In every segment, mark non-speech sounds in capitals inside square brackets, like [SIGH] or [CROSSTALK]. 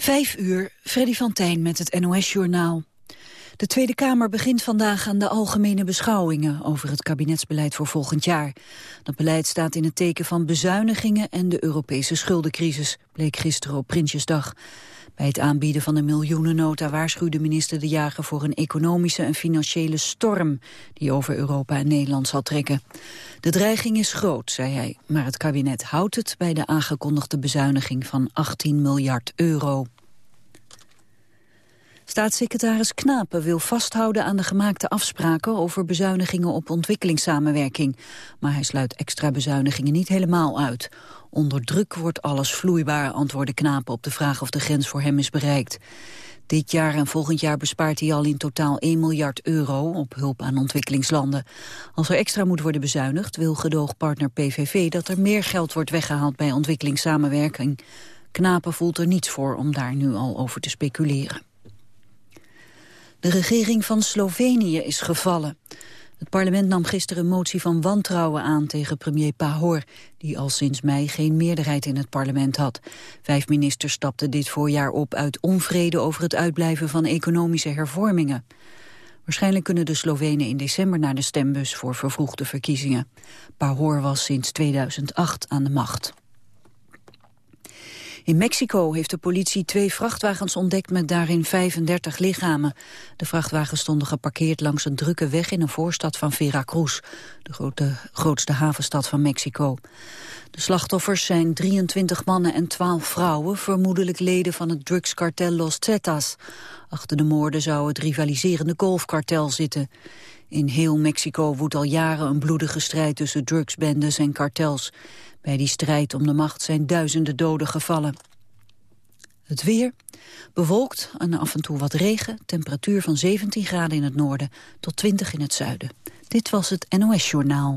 Vijf uur, Freddy van Tijn met het NOS-journaal. De Tweede Kamer begint vandaag aan de algemene beschouwingen over het kabinetsbeleid voor volgend jaar. Dat beleid staat in het teken van bezuinigingen en de Europese schuldencrisis, bleek gisteren op Prinsjesdag. Bij het aanbieden van de miljoenennota waarschuwde minister De Jager voor een economische en financiële storm die over Europa en Nederland zal trekken. De dreiging is groot, zei hij, maar het kabinet houdt het bij de aangekondigde bezuiniging van 18 miljard euro. Staatssecretaris Knapen wil vasthouden aan de gemaakte afspraken over bezuinigingen op ontwikkelingssamenwerking. Maar hij sluit extra bezuinigingen niet helemaal uit. Onder druk wordt alles vloeibaar, antwoordde Knapen op de vraag of de grens voor hem is bereikt. Dit jaar en volgend jaar bespaart hij al in totaal 1 miljard euro op hulp aan ontwikkelingslanden. Als er extra moet worden bezuinigd, wil gedoogpartner PVV dat er meer geld wordt weggehaald bij ontwikkelingssamenwerking. Knapen voelt er niets voor om daar nu al over te speculeren. De regering van Slovenië is gevallen. Het parlement nam gisteren een motie van wantrouwen aan tegen premier Pahor, die al sinds mei geen meerderheid in het parlement had. Vijf ministers stapten dit voorjaar op uit onvrede over het uitblijven van economische hervormingen. Waarschijnlijk kunnen de Slovenen in december naar de stembus voor vervroegde verkiezingen. Pahor was sinds 2008 aan de macht. In Mexico heeft de politie twee vrachtwagens ontdekt met daarin 35 lichamen. De vrachtwagens stonden geparkeerd langs een drukke weg in een voorstad van Veracruz, de grote, grootste havenstad van Mexico. De slachtoffers zijn 23 mannen en 12 vrouwen, vermoedelijk leden van het drugskartel Los Zetas. Achter de moorden zou het rivaliserende golfkartel zitten. In heel Mexico woedt al jaren een bloedige strijd tussen drugsbendes en kartels. Bij die strijd om de macht zijn duizenden doden gevallen. Het weer, bewolkt en af en toe wat regen, temperatuur van 17 graden in het noorden tot 20 in het zuiden. Dit was het NOS Journaal.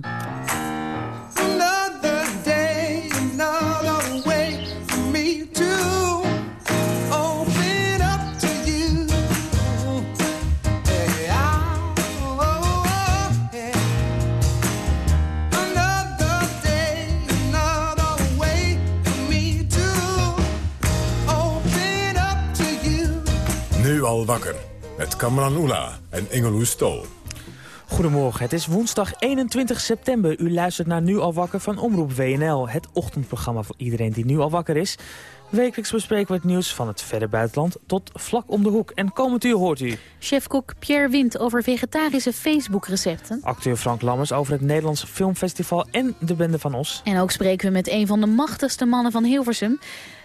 Al wakker. Met Kamran Oela en Ingeloes Stol. Goedemorgen, het is woensdag 21 september. U luistert naar Nu al wakker van Omroep WNL. Het ochtendprogramma voor iedereen die nu al wakker is. Wekelijks bespreken we het nieuws van het verre buitenland tot vlak om de hoek. En komend uur hoort u... Chefkok Pierre Wind over vegetarische Facebook-recepten. Acteur Frank Lammers over het Nederlands Filmfestival en de Bende van Os. En ook spreken we met een van de machtigste mannen van Hilversum.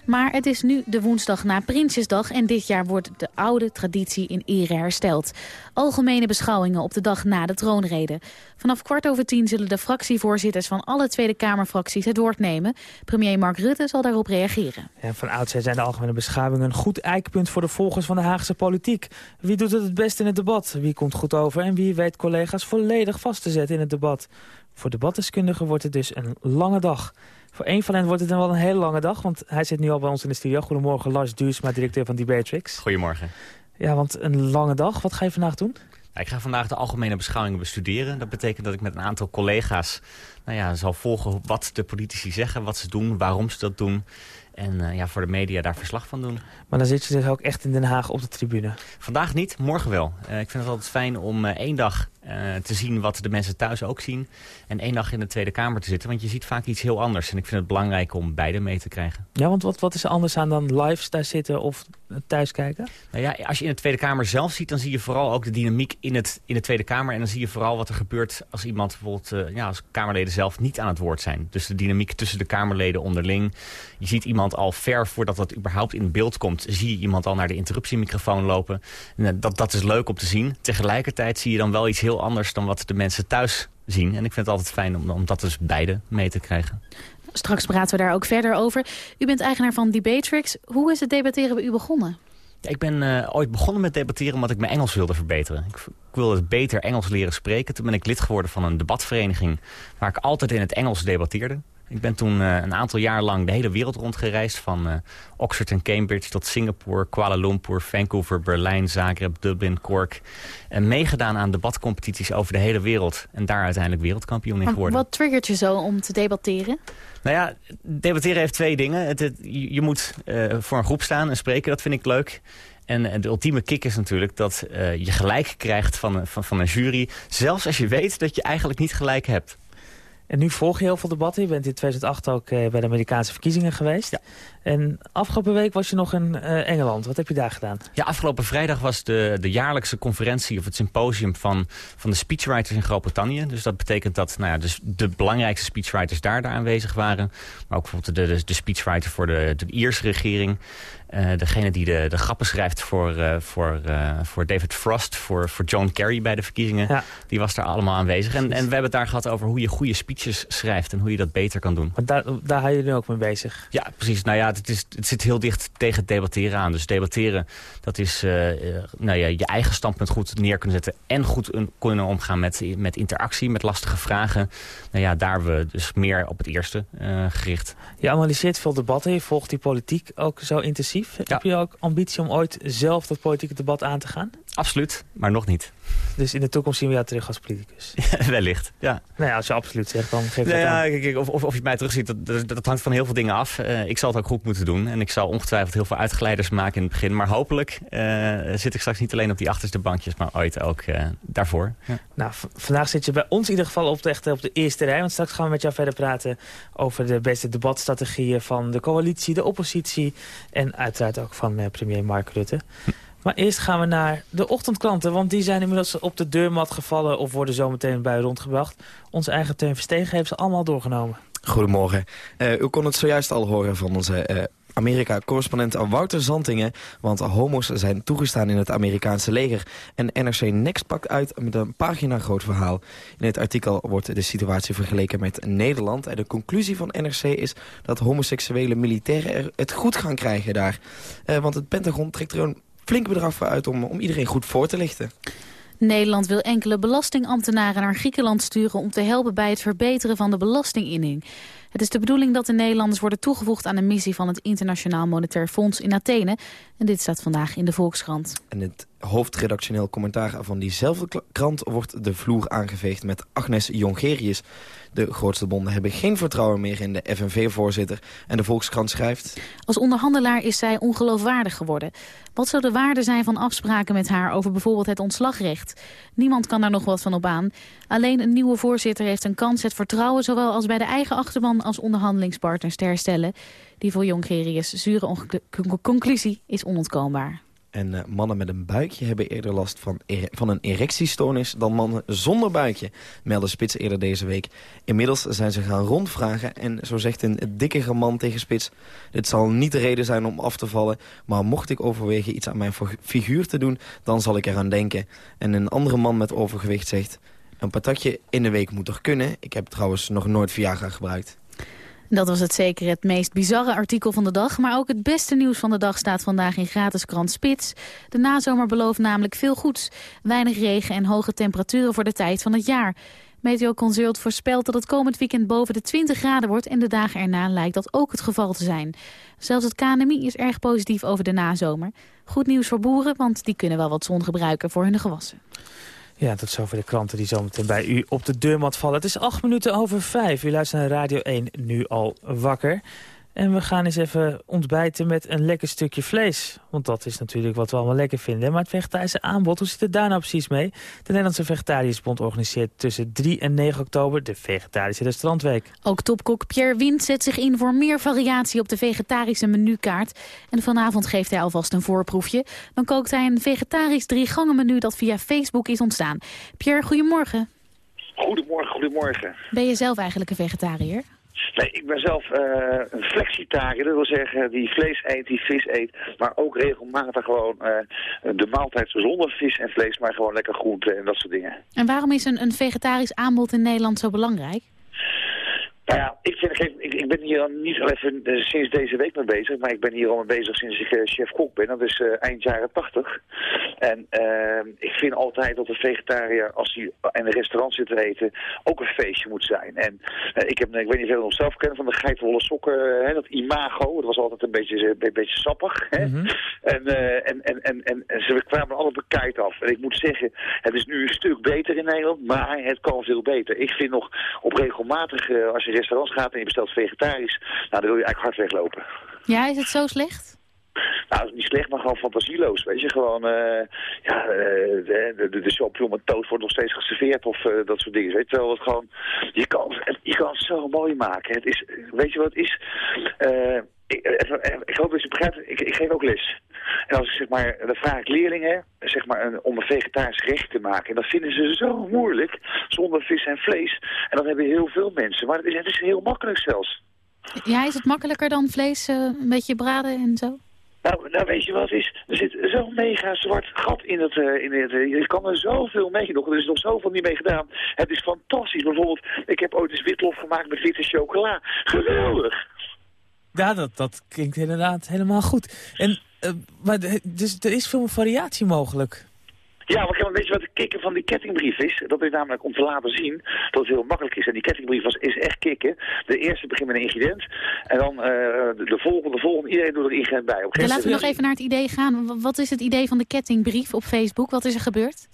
Maar het is nu de woensdag na Prinsjesdag en dit jaar wordt de oude traditie in ere hersteld. Algemene beschouwingen op de dag na de troonrede. Vanaf kwart over tien zullen de fractievoorzitters van alle Tweede Kamerfracties het woord nemen. Premier Mark Rutte zal daarop reageren. En van oudsher zijn de algemene beschouwingen een goed eikpunt voor de volgers van de Haagse politiek. Wie doet het het best in het debat? Wie komt goed over? En wie weet collega's volledig vast te zetten in het debat? Voor debatdeskundigen wordt het dus een lange dag. Voor één van hen wordt het dan wel een hele lange dag, want hij zit nu al bij ons in de studio. Goedemorgen, Lars Duursma, directeur van Debatrix. Goedemorgen. Ja, want een lange dag. Wat ga je vandaag doen? ik ga vandaag de algemene beschouwingen bestuderen. Dat betekent dat ik met een aantal collega's nou ja, zal volgen wat de politici zeggen, wat ze doen, waarom ze dat doen. En uh, ja, voor de media daar verslag van doen. Maar dan zit je dus ook echt in Den Haag op de tribune? Vandaag niet, morgen wel. Uh, ik vind het altijd fijn om uh, één dag te zien wat de mensen thuis ook zien. En één dag in de Tweede Kamer te zitten. Want je ziet vaak iets heel anders. En ik vind het belangrijk om beide mee te krijgen. Ja, want wat, wat is er anders aan dan live daar zitten of thuis kijken? Nou ja, als je in de Tweede Kamer zelf ziet, dan zie je vooral ook de dynamiek in, het, in de Tweede Kamer. En dan zie je vooral wat er gebeurt als iemand bijvoorbeeld, ja, als Kamerleden zelf niet aan het woord zijn. Dus de dynamiek tussen de Kamerleden onderling. Je ziet iemand al ver voordat dat überhaupt in beeld komt... zie je iemand al naar de interruptiemicrofoon lopen. En eh, dat, dat is leuk om te zien. Tegelijkertijd zie je dan wel iets heel anders dan wat de mensen thuis zien. En ik vind het altijd fijn om, om dat dus beide mee te krijgen. Straks praten we daar ook verder over. U bent eigenaar van Debatrix. Hoe is het debatteren bij u begonnen? Ja, ik ben uh, ooit begonnen met debatteren omdat ik mijn Engels wilde verbeteren. Ik, ik, wilde beter Engels leren spreken. Toen ben ik lid geworden van een debatvereniging waar ik altijd in het Engels debatteerde. Ik ben toen een aantal jaar lang de hele wereld rondgereisd. Van Oxford en Cambridge tot Singapore, Kuala Lumpur, Vancouver, Berlijn, Zagreb, Dublin, Cork. En meegedaan aan debatcompetities over de hele wereld. En daar uiteindelijk wereldkampioen in geworden. Wat triggert je zo om te debatteren? Nou ja, debatteren heeft twee dingen. Het, je moet voor een groep staan en spreken, dat vind ik leuk. En de ultieme kick is natuurlijk dat je gelijk krijgt van, van, van een jury. Zelfs als je weet dat je eigenlijk niet gelijk hebt. En nu volg je heel veel debatten. Je bent in 2008 ook uh, bij de Amerikaanse verkiezingen geweest. Ja. En afgelopen week was je nog in uh, Engeland. Wat heb je daar gedaan? Ja, afgelopen vrijdag was de, de jaarlijkse conferentie of het symposium van, van de speechwriters in Groot-Brittannië. Dus dat betekent dat nou ja, dus de belangrijkste speechwriters daar, daar aanwezig waren. Maar ook bijvoorbeeld de, de, de speechwriter voor de, de Ierse regering. Uh, degene die de, de grappen schrijft voor, uh, voor, uh, voor David Frost, voor, voor John Kerry bij de verkiezingen. Ja. Die was daar allemaal aanwezig. En, en we hebben het daar gehad over hoe je goede speeches schrijft en hoe je dat beter kan doen. Maar daar, daar hou je nu ook mee bezig? Ja, precies. Nou ja, het, is, het zit heel dicht tegen het debatteren aan. Dus debatteren, dat is nou ja, je eigen standpunt goed neer kunnen zetten en goed kunnen omgaan met, met interactie, met lastige vragen. Nou ja, daar hebben we dus meer op het eerste gericht. Je analyseert veel debatten, je volgt die politiek ook zo intensief. Heb je ook ambitie om ooit zelf dat politieke debat aan te gaan? Absoluut, maar nog niet. Dus in de toekomst zien we jou terug als politicus? [LAUGHS] wellicht, ja. Nou ja, als je absoluut zegt, dan geef je nou ja, kijk, of, of, of, je mij terugziet, dat, dat, hangt van heel veel dingen af. Uh, ik zal het ook goed moeten doen. En ik zal ongetwijfeld heel veel uitgeleiders maken in het begin. Maar hopelijk uh, zit ik straks niet alleen op die achterste bankjes, maar ooit ook uh, daarvoor. Ja. Nou, vandaag zit je bij ons in ieder geval op de, echt op de eerste rij. Want straks gaan we met jou verder praten over de beste debatstrategieën van de coalitie, de oppositie. En uiteraard ook van premier Mark Rutte. Hm. Maar eerst gaan we naar de ochtendklanten, want die zijn inmiddels op de deurmat gevallen of worden zometeen bij rondgebracht. Onze eigen Teun Verstegen heeft ze allemaal doorgenomen. Goedemorgen. Uh, u kon het zojuist al horen van onze uh, Amerika-correspondent Wouter Zantingen. Want homo's zijn toegestaan in het Amerikaanse leger. En NRC Next pakt uit met een pagina groot verhaal. In het artikel wordt de situatie vergeleken met Nederland. En de conclusie van NRC is dat homoseksuele militairen het goed gaan krijgen daar. Uh, want het Pentagon trekt er een flink bedrag voor uit om, om iedereen goed voor te lichten. Nederland wil enkele belastingambtenaren naar Griekenland sturen... om te helpen bij het verbeteren van de belastinginning. Het is de bedoeling dat de Nederlanders worden toegevoegd aan de missie van het Internationaal Monetair Fonds in Athene. En dit staat vandaag in de Volkskrant. En het hoofdredactioneel commentaar van diezelfde krant wordt de vloer aangeveegd met Agnes Jongerius. De grootste bonden hebben geen vertrouwen meer in de FNV-voorzitter. En de Volkskrant schrijft... Als onderhandelaar is zij ongeloofwaardig geworden. Wat zou de waarde zijn van afspraken met haar over bijvoorbeeld het ontslagrecht? Niemand kan daar nog wat van op aan. Alleen een nieuwe voorzitter heeft een kans het vertrouwen... zowel als bij de eigen achterban als onderhandelingspartners te herstellen. Die voor Jongerius zure conclusie is onontkoombaar. En uh, mannen met een buikje hebben eerder last van, van een erectiestoornis dan mannen zonder buikje, meldde Spits eerder deze week. Inmiddels zijn ze gaan rondvragen en zo zegt een dikkere man tegen Spits... dit zal niet de reden zijn om af te vallen, maar mocht ik overwegen iets aan mijn figuur te doen, dan zal ik eraan denken. En een andere man met overgewicht zegt... een patatje in de week moet toch kunnen? Ik heb trouwens nog nooit Viagra gebruikt. Dat was het zeker het meest bizarre artikel van de dag. Maar ook het beste nieuws van de dag staat vandaag in gratis krant Spits. De nazomer belooft namelijk veel goeds. Weinig regen en hoge temperaturen voor de tijd van het jaar. Meteo Consult voorspelt dat het komend weekend boven de 20 graden wordt... en de dagen erna lijkt dat ook het geval te zijn. Zelfs het KNMI is erg positief over de nazomer. Goed nieuws voor boeren, want die kunnen wel wat zon gebruiken voor hun gewassen. Ja, tot zover de kranten die zometeen bij u op de deurmat vallen. Het is acht minuten over vijf. U luistert naar Radio 1, nu al wakker. En we gaan eens even ontbijten met een lekker stukje vlees. Want dat is natuurlijk wat we allemaal lekker vinden. Maar het vegetarische aanbod, hoe zit het daar nou precies mee? De Nederlandse Vegetariërsbond organiseert tussen 3 en 9 oktober de Vegetarische Restaurantweek. Ook topkok Pierre Wind zet zich in voor meer variatie op de vegetarische menukaart. En vanavond geeft hij alvast een voorproefje. Dan kookt hij een vegetarisch drie gangen menu dat via Facebook is ontstaan. Pierre, goedemorgen. Goedemorgen, goedemorgen. Ben je zelf eigenlijk een vegetariër? Nee, ik ben zelf uh, een flexitariër. Dat wil zeggen die vlees eet, die vis eet. Maar ook regelmatig gewoon uh, de maaltijd zonder vis en vlees. Maar gewoon lekker groente en dat soort dingen. En waarom is een, een vegetarisch aanbod in Nederland zo belangrijk? Nou ja, ik, vind, ik, ik ben hier niet al even uh, sinds deze week mee bezig, maar ik ben hier al mee bezig sinds ik uh, chef-kok ben. Dat is uh, eind jaren tachtig. En ik vind altijd dat een vegetariër, als hij in een restaurant zit te eten, ook een feestje moet zijn. En ik, heb, ik weet niet of je nog zelf kennen van de geitenwolle sokken, hè, dat imago, dat was altijd een beetje, een beetje sappig. Hè? Mm -hmm. en, en, en, en, en, en, ze kwamen alle bekijkt af. En ik moet zeggen, het is nu een stuk beter in Nederland, maar het kan veel beter. Ik vind nog op regelmatig, als je restaurants gaat en je bestelt vegetarisch, nou, dan wil je eigenlijk hard weglopen. Ja, is het zo slecht? Nou, niet slecht, maar gewoon fantasieloos. Weet je, gewoon, uh, ja, uh, de, de, de champignon met toast wordt nog steeds geserveerd of uh, dat soort dingen. Weet je wel, het gewoon, je kan, je kan het zo mooi maken. Het is, weet je wat het is? Ik, ik, hoop dat je begrijpt, ik, ik, geef ook les. En als ik zeg maar, dan vraag ik leerlingen zeg maar, een, om een vegetarisch gerecht te maken. En dat vinden ze zo moeilijk, zonder vis en vlees. En dat hebben heel veel mensen. Maar het is, het is heel makkelijk zelfs. Ja, is het makkelijker dan vlees uh, een beetje braden en zo? Nou, nou, weet je wat het is? Er zit zo'n mega zwart gat in het, uh, in het uh, je kan er zoveel mee nog. Er is nog zoveel niet mee gedaan. Het is fantastisch. Bijvoorbeeld, ik heb ooit eens witlof gemaakt met witte chocola. Geweldig! Ja, dat, dat klinkt inderdaad helemaal goed. En, uh, maar dus er is veel variatie mogelijk. Ja, maar weet je wat de kicken van die kettingbrief is? Dat is namelijk om te laten zien dat het heel makkelijk is. En die kettingbrief was, is echt kicken. De eerste begint met een ingrediënt. En dan uh, de, de, volgende, de volgende, iedereen doet er een ingrediënt bij. Op laten we nog even naar het idee gaan. Wat is het idee van de kettingbrief op Facebook? Wat is er gebeurd?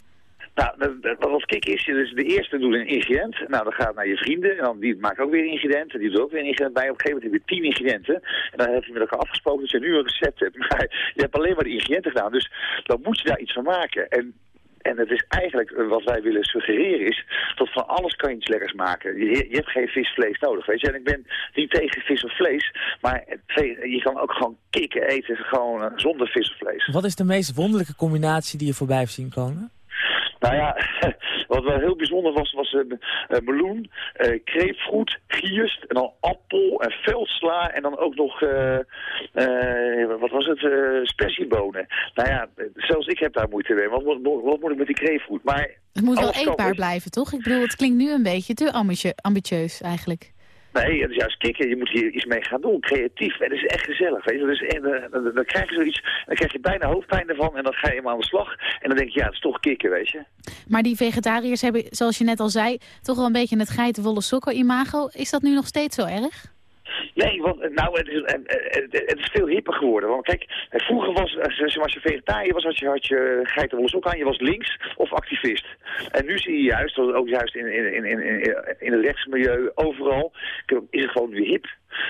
Nou, wat kick is, de eerste doet een ingrediënt. Nou, dan gaat naar je vrienden. En dan die maakt ook weer een ingrediënt. En die doet ook weer een ingrediënt bij. Op een gegeven moment heb je tien ingrediënten. En dan heb je met elkaar afgesproken dat je nu een recept hebt. [LAUGHS] Maar je hebt alleen maar de ingrediënten gedaan. Dus dan moet je daar iets van maken. En en het is eigenlijk wat wij willen suggereren is dat van alles kan je iets lekkers maken. Je, je hebt geen vis, vlees nodig, weet je. En ik ben niet tegen vis of vlees, maar je kan ook gewoon kikken eten gewoon zonder vis of vlees. Wat is de meest wonderlijke combinatie die je voorbij hebt zien komen? Nou ja, [LAUGHS] wat wel heel bijzonder was, was uh, uh, meloen, uh, kreepfruit, gierst en dan appel en veldsla en dan ook nog, wat was het, spersiebonen. Nou ja, zelfs ik heb daar moeite mee. Wat, wat, wat moet ik met die kreepfruit? Maar het moet wel eetbaar blijven, toch? Ik bedoel, het klinkt nu een beetje te ambitieus eigenlijk. Nee, het is juist kicken. Je moet hier iets mee gaan doen. Creatief. En het is echt gezellig. Weet je? Dus, en, uh, dan, krijg je zoiets, dan krijg je bijna hoofdpijn ervan. En dan ga je helemaal aan de slag. En dan denk je, ja, het is toch kicken, weet je. Maar die vegetariërs hebben, zoals je net al zei, toch wel een beetje het geitenwolle sokken imago. Is dat nu nog steeds zo erg? Nee, want nou, het is, het is veel hipper geworden. Want kijk, vroeger was, als je vegetariër was, had je, had je geitenwolle aan. Je was links of activist. En nu zie je juist, ook juist in, in, in, in, in het rechtsmilieu, overal, is het gewoon weer hip.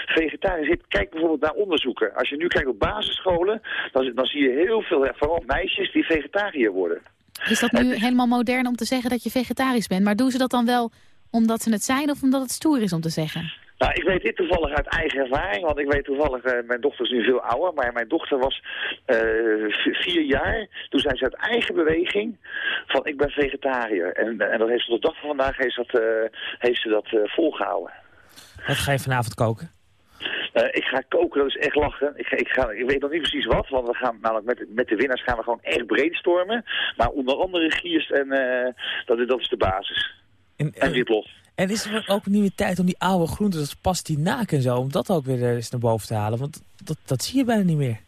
Vegetarisch hip. Kijk bijvoorbeeld naar onderzoeken. Als je nu kijkt op basisscholen, dan, dan zie je heel veel, vooral meisjes die vegetariër worden. Is dat nu helemaal modern om te zeggen dat je vegetarisch bent? Maar doen ze dat dan wel omdat ze het zijn of omdat het stoer is om te zeggen? Nou, ik weet dit toevallig uit eigen ervaring, want ik weet toevallig, uh, mijn dochter is nu veel ouder, maar mijn dochter was uh, vier jaar. Toen zei ze uit eigen beweging van ik ben vegetariër. En, en dat heeft ze tot de dag van vandaag heeft, dat, uh, heeft ze dat volgehouden. Wat ga je vanavond koken? Uh, ik ga koken, dat is echt lachen. Ik, ga, ik, ga, ik weet nog niet precies wat, want we gaan namelijk met, met de winnaars gaan we gewoon echt brainstormen. Maar onder andere gierst en uh, dat, dat is de basis. En, en witlof. En is er ook niet meer tijd om die oude groenten, zoals pastinaak en zo, om dat ook weer eens naar boven te halen? Want dat, dat zie je bijna niet meer.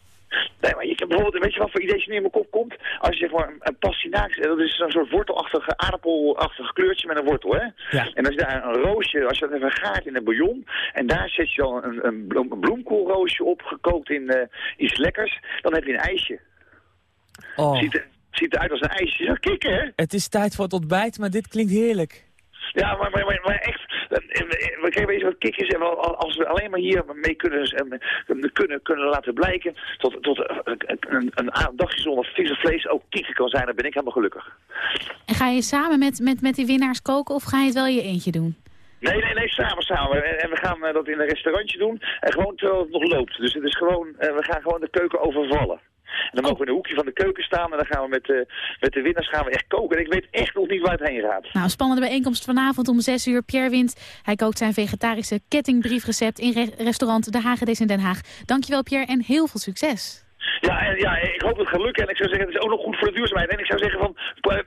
Nee, maar je kan bijvoorbeeld, weet je wat voor idee nu in mijn kop komt? Als je zeg maar een pastinaak, dat is zo'n soort wortelachtige, aardappelachtig kleurtje met een wortel, hè? Ja. En als je daar een roosje, als je dat even gaart in een bouillon, en daar zet je dan een, een, bloem, een bloemkoolroosje op, gekookt in uh, iets lekkers, dan heb je een ijsje. Oh. Ziet, ziet eruit als een ijsje. Ja, kikken, hè? Het is tijd voor het ontbijt, maar dit klinkt heerlijk. Ja, maar, maar, maar, echt, we krijgen eens wat kikkers en als we alleen maar hier mee kunnen, kunnen, kunnen laten blijken tot, tot een, een dagje zonder vis en vlees ook kikker kan zijn, dan ben ik helemaal gelukkig. En ga je samen met, met, met die winnaars koken of ga je het wel je eentje doen? Nee, nee, nee, samen, samen. En we gaan dat in een restaurantje doen. En gewoon terwijl het nog loopt. Dus het is gewoon, we gaan gewoon de keuken overvallen. En dan mogen we in een hoekje van de keuken staan en dan gaan we met, uh, met de winnaars gaan we echt koken. En ik weet echt nog niet waar het heen gaat. Nou, spannende bijeenkomst vanavond om 6 uur. Pierre Wint, hij kookt zijn vegetarische kettingbriefrecept in re restaurant De Hagedis in Den Haag. Dankjewel Pierre en heel veel succes. Ja, en, ja, ik hoop dat het gaat lukken. En ik zou zeggen, het is ook nog goed voor de duurzaamheid. En ik zou zeggen van,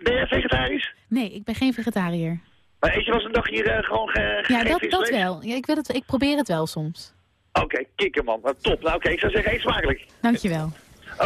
ben jij vegetarisch? Nee, ik ben geen vegetariër. Maar eet je wel eens een dag hier uh, gewoon ge Ja, dat, vis dat wel. Ja, ik, wil het, ik probeer het wel soms. Oké, kikker man. Nou, top. Nou oké, ik zou zeggen, eet smakelijk. Dankjewel.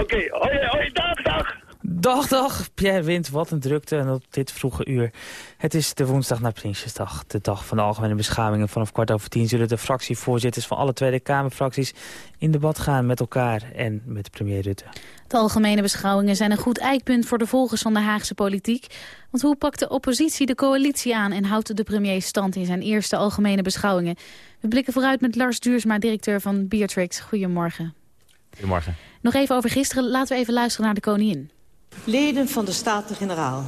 Oké, hoi, hoi, dag, dag. Dag, dag. Pierre Wind, wat een drukte en op dit vroege uur. Het is de woensdag na Prinsjesdag, de dag van de algemene beschouwingen. Vanaf kwart over tien zullen de fractievoorzitters van alle Tweede Kamerfracties in debat gaan met elkaar en met premier Rutte. De algemene beschouwingen zijn een goed eikpunt voor de volgers van de Haagse politiek. Want hoe pakt de oppositie de coalitie aan en houdt de premier stand in zijn eerste algemene beschouwingen? We blikken vooruit met Lars Duursma, directeur van Beatrix. Goedemorgen. Goedemorgen. Nog even over gisteren. Laten we even luisteren naar de koningin. Leden van de Staten-Generaal.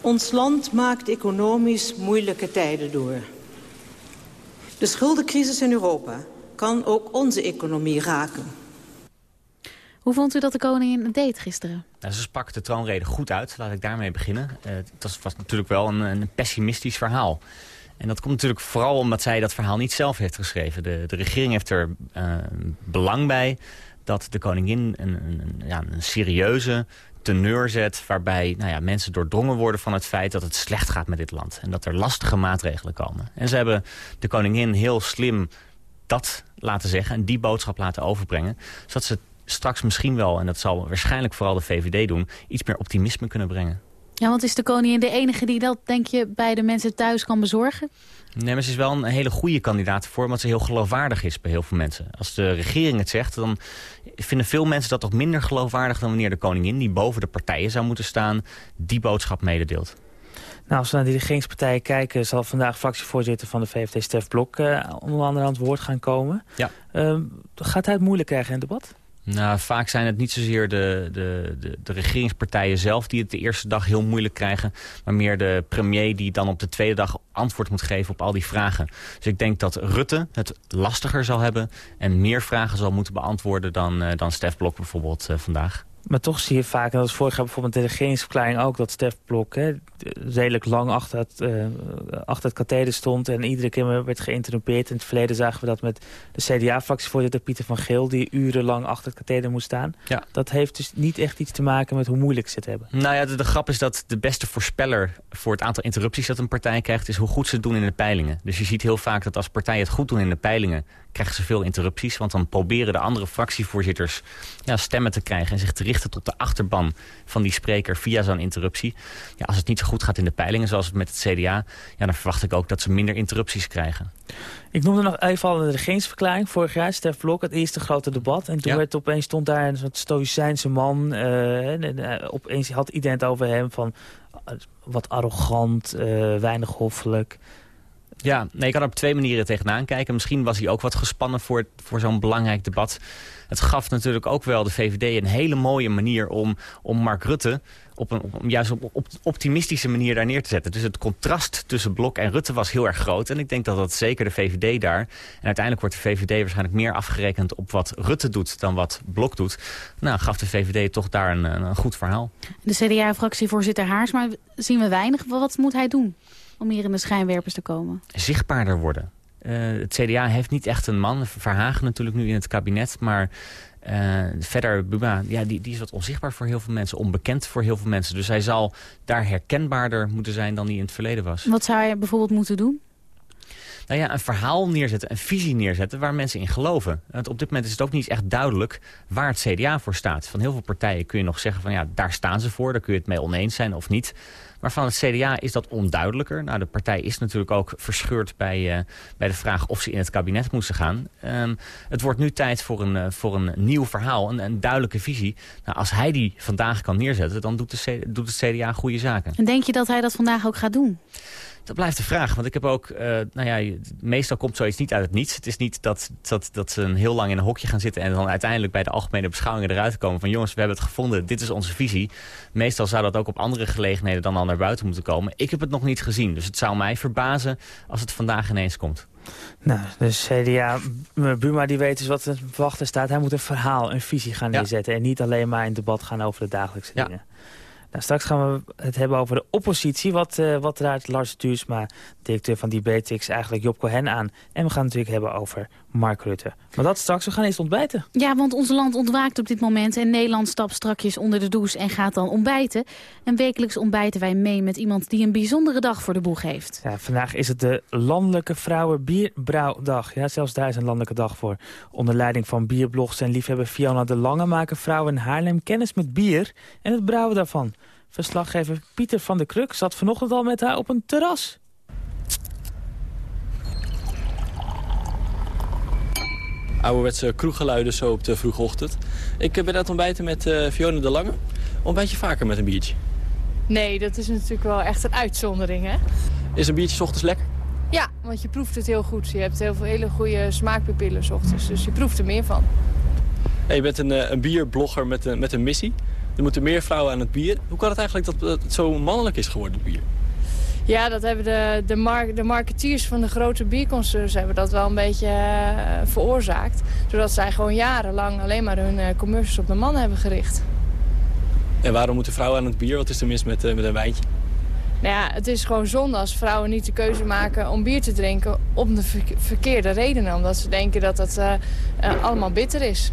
Ons land maakt economisch moeilijke tijden door. De schuldencrisis in Europa kan ook onze economie raken. Hoe vond u dat de koningin het deed gisteren? Nou, ze sprak de troonrede goed uit, laat ik daarmee beginnen. Uh, het was, was, natuurlijk wel een, een, pessimistisch verhaal. En dat komt natuurlijk vooral omdat zij dat verhaal niet zelf heeft geschreven. De, de regering heeft er uh, belang bij dat de koningin een, een, ja, een serieuze teneur zet... waarbij nou ja, mensen doordrongen worden van het feit dat het slecht gaat met dit land. En dat er lastige maatregelen komen. En ze hebben de koningin heel slim dat laten zeggen... en die boodschap laten overbrengen. Zodat ze straks misschien wel, en dat zal waarschijnlijk vooral de VVD doen... iets meer optimisme kunnen brengen. Ja, want is de koningin de enige die dat, denk je, bij de mensen thuis kan bezorgen? Nee, maar ze is wel een hele goede kandidaat voor, omdat ze heel geloofwaardig is bij heel veel mensen. Als de regering het zegt, dan vinden veel mensen dat toch minder geloofwaardig dan wanneer de koningin, die boven de partijen zou moeten staan, die boodschap mededeelt. Nou, als we naar die regeringspartijen kijken... zal vandaag fractievoorzitter van de VVD, Stef Blok... Uh, onder andere aan het woord gaan komen. Ja. Uh, gaat hij het moeilijk krijgen in het debat? Nou, vaak zijn het niet zozeer de, de, de, de, regeringspartijen zelf die het de eerste dag heel moeilijk krijgen. Maar meer de premier die dan op de tweede dag antwoord moet geven op al die vragen. Dus ik denk dat Rutte het lastiger zal hebben en meer vragen zal moeten beantwoorden dan, uh, dan Stef Blok bijvoorbeeld uh, vandaag. Maar toch zie je vaak, en dat is vorig jaar bijvoorbeeld in de regeringsverklaring ook... dat Stef Blok hè, redelijk lang achter het, uh, achter het katheder stond... en iedere keer werd geïnterrumpeerd. In het verleden zagen we dat met de CDA-fractievoorzitter Pieter van Geel... die urenlang achter het katheder moest staan. Ja. Dat heeft dus niet echt iets te maken met hoe moeilijk ze het hebben. Nou ja, de, de grap is dat de beste voorspeller voor het aantal interrupties... dat een partij krijgt, is hoe goed ze het doen in de peilingen. Dus je ziet heel vaak dat als partijen het goed doen in de peilingen... krijgen ze veel interrupties, want dan proberen de andere fractievoorzitters... Ja, stemmen te krijgen en zich te richten tot de achterban van die spreker via zo'n interruptie. Ja, als het niet zo goed gaat in de peilingen, zoals het met het CDA... Ja, dan verwacht ik ook dat ze minder interrupties krijgen. Ik noemde nog even al de regeringsverklaring vorig jaar. Stef Blok, het eerste grote debat. En toen Ja. werd opeens stond daar een soort stoïcijnse man. eh, en, eh, opeens had iedereen het over hem van eh, wat arrogant, weinig hoffelijk. Ja, nee, ik kan er op twee manieren tegenaan kijken. Misschien was hij ook wat gespannen voor, voor zo'n belangrijk debat. Het gaf natuurlijk ook wel de VVD een hele mooie manier om, om Mark Rutte... Op een, op, juist op, op optimistische manier daar neer te zetten. Dus het contrast tussen Blok en Rutte was heel erg groot. En ik denk dat dat zeker de VVD daar... en uiteindelijk wordt de VVD waarschijnlijk meer afgerekend... op wat Rutte doet dan wat Blok doet. Nou, gaf de VVD toch daar een, een, een goed verhaal. De CDA-fractievoorzitter Haarsma zien we weinig. Wat moet hij doen om hier in de schijnwerpers te komen? zichtbaarder worden. Uh, het CDA heeft niet echt een man. Verhagen natuurlijk nu in het kabinet. Maar uh, verder, Buma, ja, die, die is wat onzichtbaar voor heel veel mensen. Onbekend voor heel veel mensen. Dus hij zal daar herkenbaarder moeten zijn dan hij in het verleden was. Wat zou hij bijvoorbeeld moeten doen? Nou ja, een verhaal neerzetten, een visie neerzetten waar mensen in geloven. Want op dit moment is het ook niet echt duidelijk waar het CDA voor staat. Van heel veel partijen kun je nog zeggen van ja, daar staan ze voor. Daar kun je het mee oneens zijn of niet. Maar van het CDA is dat onduidelijker. Nou, de partij is natuurlijk ook verscheurd bij, uh, bij de vraag of ze in het kabinet moesten gaan. Um, het wordt nu tijd voor een, uh, voor een nieuw verhaal, een, een duidelijke visie. Nou, als hij die vandaag kan neerzetten, dan doet, de doet het CDA goede zaken. En denk je dat hij dat vandaag ook gaat doen? Dat blijft de vraag, want ik heb ook, uh, nou ja, meestal komt zoiets niet uit het niets. Het is niet dat, dat, dat ze een heel lang in een hokje gaan zitten en dan uiteindelijk bij de algemene beschouwingen eruit komen van jongens, we hebben het gevonden, dit is onze visie. Meestal zou dat ook op andere gelegenheden dan al naar buiten moeten komen. Ik heb het nog niet gezien, dus het zou mij verbazen als het vandaag ineens komt. Nou, de CDA, Buma die weet dus wat er te wachten staat. Hij moet een verhaal, een visie gaan neerzetten ja. en niet alleen maar in debat gaan over de dagelijkse ja. dingen. Nou, straks gaan we het hebben over de oppositie. Wat, uh, wat raakt Lars Duursma, directeur van Debatix, eigenlijk Job Cohen aan? En we gaan het natuurlijk hebben over Mark Rutte. Maar dat straks, we gaan eerst ontbijten. Ja, want ons land ontwaakt op dit moment en Nederland stapt strakjes onder de douche en gaat dan ontbijten. En wekelijks ontbijten wij mee met iemand die een bijzondere dag voor de boeg heeft. Ja, vandaag is het de Landelijke Vrouwenbierbrouwdag. Ja, zelfs daar is een landelijke dag voor. Onder leiding van bierblogs en liefhebber Fiona de Lange maken vrouwen in Haarlem kennis met bier en het brouwen daarvan. Verslaggever Pieter van der Kruk zat vanochtend al met haar op een terras. Ouderwetse kroeggeluiden zo op de vroege ochtend. Ik ben aan het ontbijten met uh, Fiona de Lange. Ontbijt je vaker met een biertje? Nee, dat is natuurlijk wel echt een uitzondering, hè? Is een biertje s ochtends lekker? Ja, want je proeft het heel goed. Je hebt heel veel hele goede smaakpapillen s ochtends, dus je proeft er meer van. Hey, je bent een, eh, een bierblogger met een, met een missie. Er moeten meer vrouwen aan het bier. Hoe kan het eigenlijk dat het zo mannelijk is geworden, het bier? Ja, dat hebben de, de, mar de marketeers van de grote bierconcerns hebben dat wel een beetje uh, veroorzaakt. Zodat zij gewoon jarenlang alleen maar hun uh, commercials op de man hebben gericht. En waarom moeten vrouwen aan het bier? Wat is er mis met, uh, met een wijntje? Nou ja, het is gewoon zonde als vrouwen niet de keuze maken om bier te drinken... om de verkeerde redenen. Omdat ze denken dat het allemaal bitter is.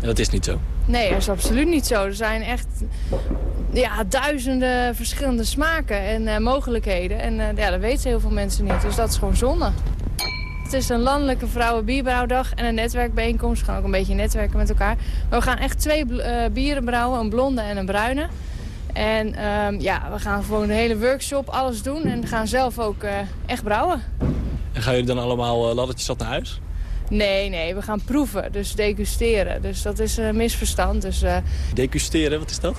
En dat is niet zo? Nee, dat is absoluut niet zo. Er zijn echt ja, duizenden verschillende smaken en uh, mogelijkheden. En uh, ja, dat weten heel veel mensen niet. Dus dat is gewoon zonde. Het is een landelijke vrouwenbierbrouwdag en een netwerkbijeenkomst. We gaan ook een beetje netwerken met elkaar. Maar we gaan echt twee uh, bieren brouwen, een blonde en een bruine. En um, ja, we gaan gewoon de hele workshop, alles doen en gaan zelf ook echt brouwen. En gaan jullie dan allemaal laddertjes op naar huis? Nee, nee, we gaan proeven, dus degusteren. Dus dat is een misverstand. Dus, uh, degusteren, wat is dat?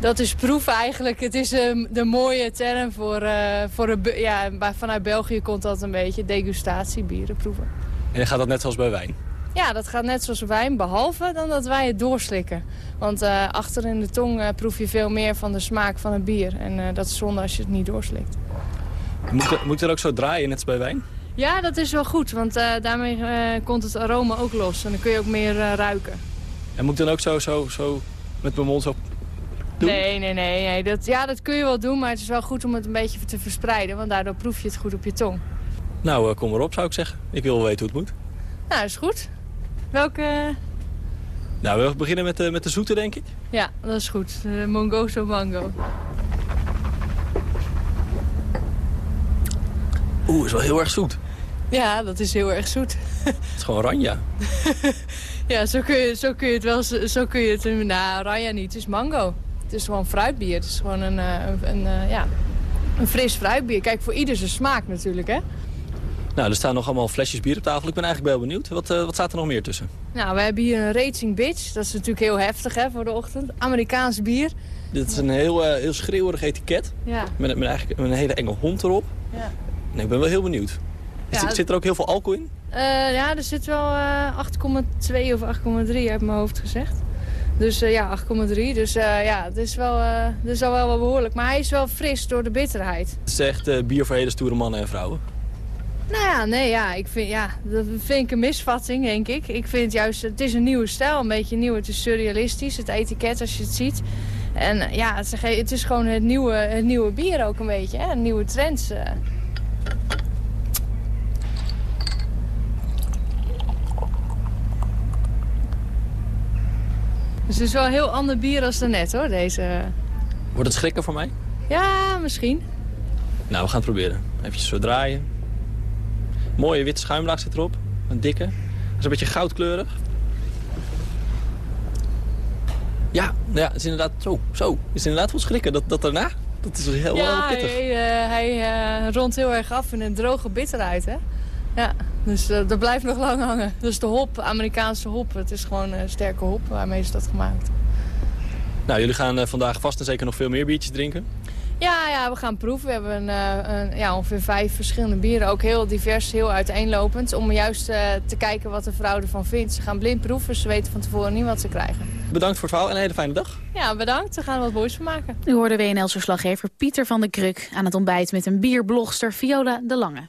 Dat is proeven eigenlijk. Het is uh, de mooie term voor, uh, voor een, ja, vanuit België komt dat een beetje. Degustatie, bieren proeven. En dan gaat dat net zoals bij wijn? Ja, dat gaat net zoals wijn, behalve dan dat wij het doorslikken. Want uh, achter in de tong uh, proef je veel meer van de smaak van het bier. En dat is zonde als je het niet doorslikt. Moet moet er ook zo draaien, net als bij wijn? Ja, dat is wel goed, want uh, daarmee uh, komt het aroma ook los. En dan kun je ook meer uh, ruiken. En moet ik dan ook zo, zo, zo met mijn mond zo doen? Nee, nee, nee. nee. Dat, ja, dat kun je wel doen, maar het is wel goed om het een beetje te verspreiden. Want daardoor proef je het goed op je tong. Nou, kom erop zou ik zeggen. Ik wil wel weten hoe het moet. Nou, is goed. Welke... Nou, we beginnen met de, met de zoete, denk ik. Ja, dat is goed. De Mongoso Mango. Oeh, is wel heel erg zoet. Ja, dat is heel erg zoet. Het is gewoon ranja. [LAUGHS] ja, zo kun, je, zo kun je het wel... Zo kun je het, nou, ranja niet. Het is mango. Het is gewoon fruitbier. Het is gewoon een, een, een, ja, een fris fruitbier. Kijk, voor ieder zijn smaak natuurlijk, hè. Nou, er staan nog allemaal flesjes bier op tafel. Ik ben eigenlijk wel benieuwd. Wat, uh, wat staat er nog meer tussen? Nou, we hebben hier een Racing Bitch. Dat is natuurlijk heel heftig hè, voor de ochtend. Amerikaans bier. Dit is een heel, uh, heel schreeuwerig etiket. Ja. Met, met, eigenlijk een hele enge hond erop. Ja. Nee, ik ben wel heel benieuwd. Ja, zit er ook heel veel alcohol in? Uh, ja, er zit wel uh, 8,2 of 8,3 uit mijn hoofd gezegd. Dus uh, ja, 8,3. Dus ja, het is, wel, het is al wel, wel behoorlijk. Maar hij is wel fris door de bitterheid. Het is echt bier voor hele stoere mannen en vrouwen? Nou ja, nee, ja, ik vind, ja, dat vind ik een misvatting, denk ik. Ik vind juist, het is een nieuwe stijl, een beetje nieuw. Het is surrealistisch, het etiket als je het ziet. En ja, het is, het is gewoon het nieuwe, het nieuwe bier ook een beetje, hè? nieuwe trends. Dus het is wel een heel ander bier als daarnet hoor, deze. Wordt het schrikken voor mij? Ja, misschien. Nou, we gaan het proberen. Even zo draaien. Mooie witte schuimlaag zit erop. Een dikke. Dat is een beetje goudkleurig. Ja, ja, het is inderdaad zo. Zo. Is het inderdaad wel schrikken. Dat, dat daarna, dat is heel, ja, heel pittig. hij, uh, hij uh, rondt heel erg af in een droge bitterheid, hè. Ja, dus uh, dat blijft nog lang hangen. Dus de hop, Amerikaanse hop, het is gewoon een sterke hop waarmee is dat gemaakt. Nou, jullie gaan uh, vandaag vast en zeker nog veel meer biertjes drinken? Ja, ja we gaan proeven. We hebben een, uh, een, ja, ongeveer vijf verschillende bieren. Ook heel divers, heel uiteenlopend. Om juist te kijken wat de vrouw ervan vindt. Ze gaan blind proeven, ze weten van tevoren niet wat ze krijgen. Bedankt voor het verhaal en een hele fijne dag. Ja, bedankt. We gaan er wat moois van maken. U hoorde WNL's verslaggever Pieter van de Kruk aan het ontbijt met een bierblogster Viola de Lange.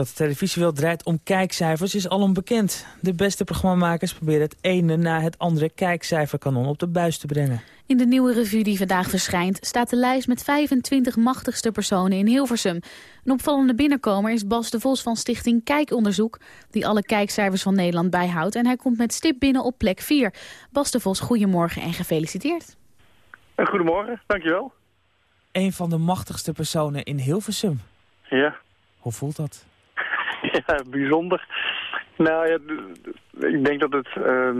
Dat de televisiewereld draait om kijkcijfers is al onbekend. De beste programmamakers proberen het ene na het andere kijkcijferkanon op de buis te brengen. In de nieuwe revue die vandaag verschijnt staat de lijst met 25 machtigste personen in Hilversum. Een opvallende binnenkomer is Bas de Vos van Stichting Kijkonderzoek... die alle kijkcijfers van Nederland bijhoudt en hij komt met stip binnen op plek 4. Bas de Vos, goedemorgen en gefeliciteerd. Goedemorgen, dankjewel. Een van de machtigste personen in Hilversum. Ja. Hoe voelt dat? [LAUGHS] Ja, bijzonder. Nou ja, ik denk dat het uh,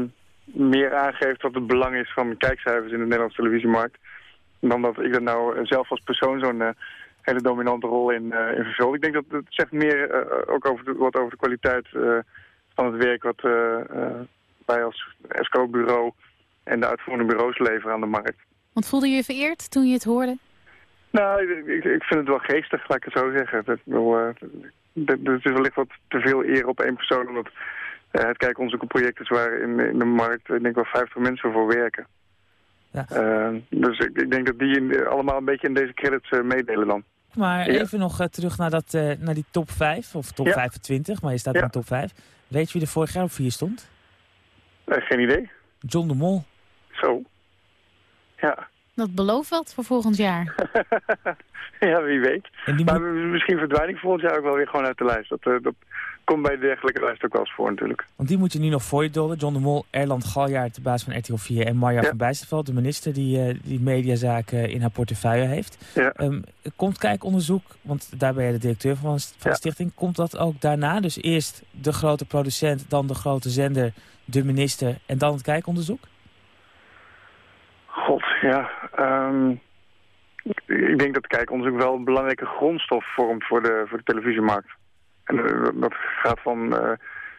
meer aangeeft wat het belang is van kijkcijfers in de Nederlandse televisiemarkt. Dan dat ik dat nou zelf als persoon zo'n uh, hele dominante rol in, uh, in vervul. Ik denk dat het zegt meer ook over de, wat over de kwaliteit van het werk wat wij als ESCO-bureau en de uitvoerende bureaus leveren aan de markt. Want voelde je je vereerd toen je het hoorde? Nou, ik, ik vind het wel geestig, laat ik het zo zeggen. Het is wellicht wat te veel eer op één persoon, omdat uh, het kijkonderzoek een project is waar in, in de markt ik denk wel 50 mensen voor werken. Ja. Uh, dus ik, ik, denk dat die in, allemaal een beetje in deze credits uh, meedelen dan. Maar ja. even nog terug naar, dat, naar die top 5, of top ja. 25, maar je staat in de top 5. Weet je wie er vorig jaar op 4 stond? geen idee. John de Mol. Zo. Ja. Dat belooft wat voor volgend jaar. [LAUGHS] ja, wie weet. Maar misschien verdwijn ik volgend jaar ook wel weer gewoon uit de lijst. Dat, uh, dat komt bij de dergelijke lijst ook wel eens voor natuurlijk. Want die moet je nu nog voor je dollen. John de Mol, Erland Galjaard, de baas van RTL 4... en Marja ja. van Bijsterveld, de minister die uh, die mediazaken in haar portefeuille heeft. Ja. Um, komt kijkonderzoek, want daar ben je de directeur van, van ja. de stichting... komt dat ook daarna? Dus eerst de grote producent, dan de grote zender, de minister... en dan het kijkonderzoek? God, ja. Um, ik denk dat kijkonderzoek wel een belangrijke grondstof vormt voor de, voor de televisiemarkt. En uh, dat gaat van uh,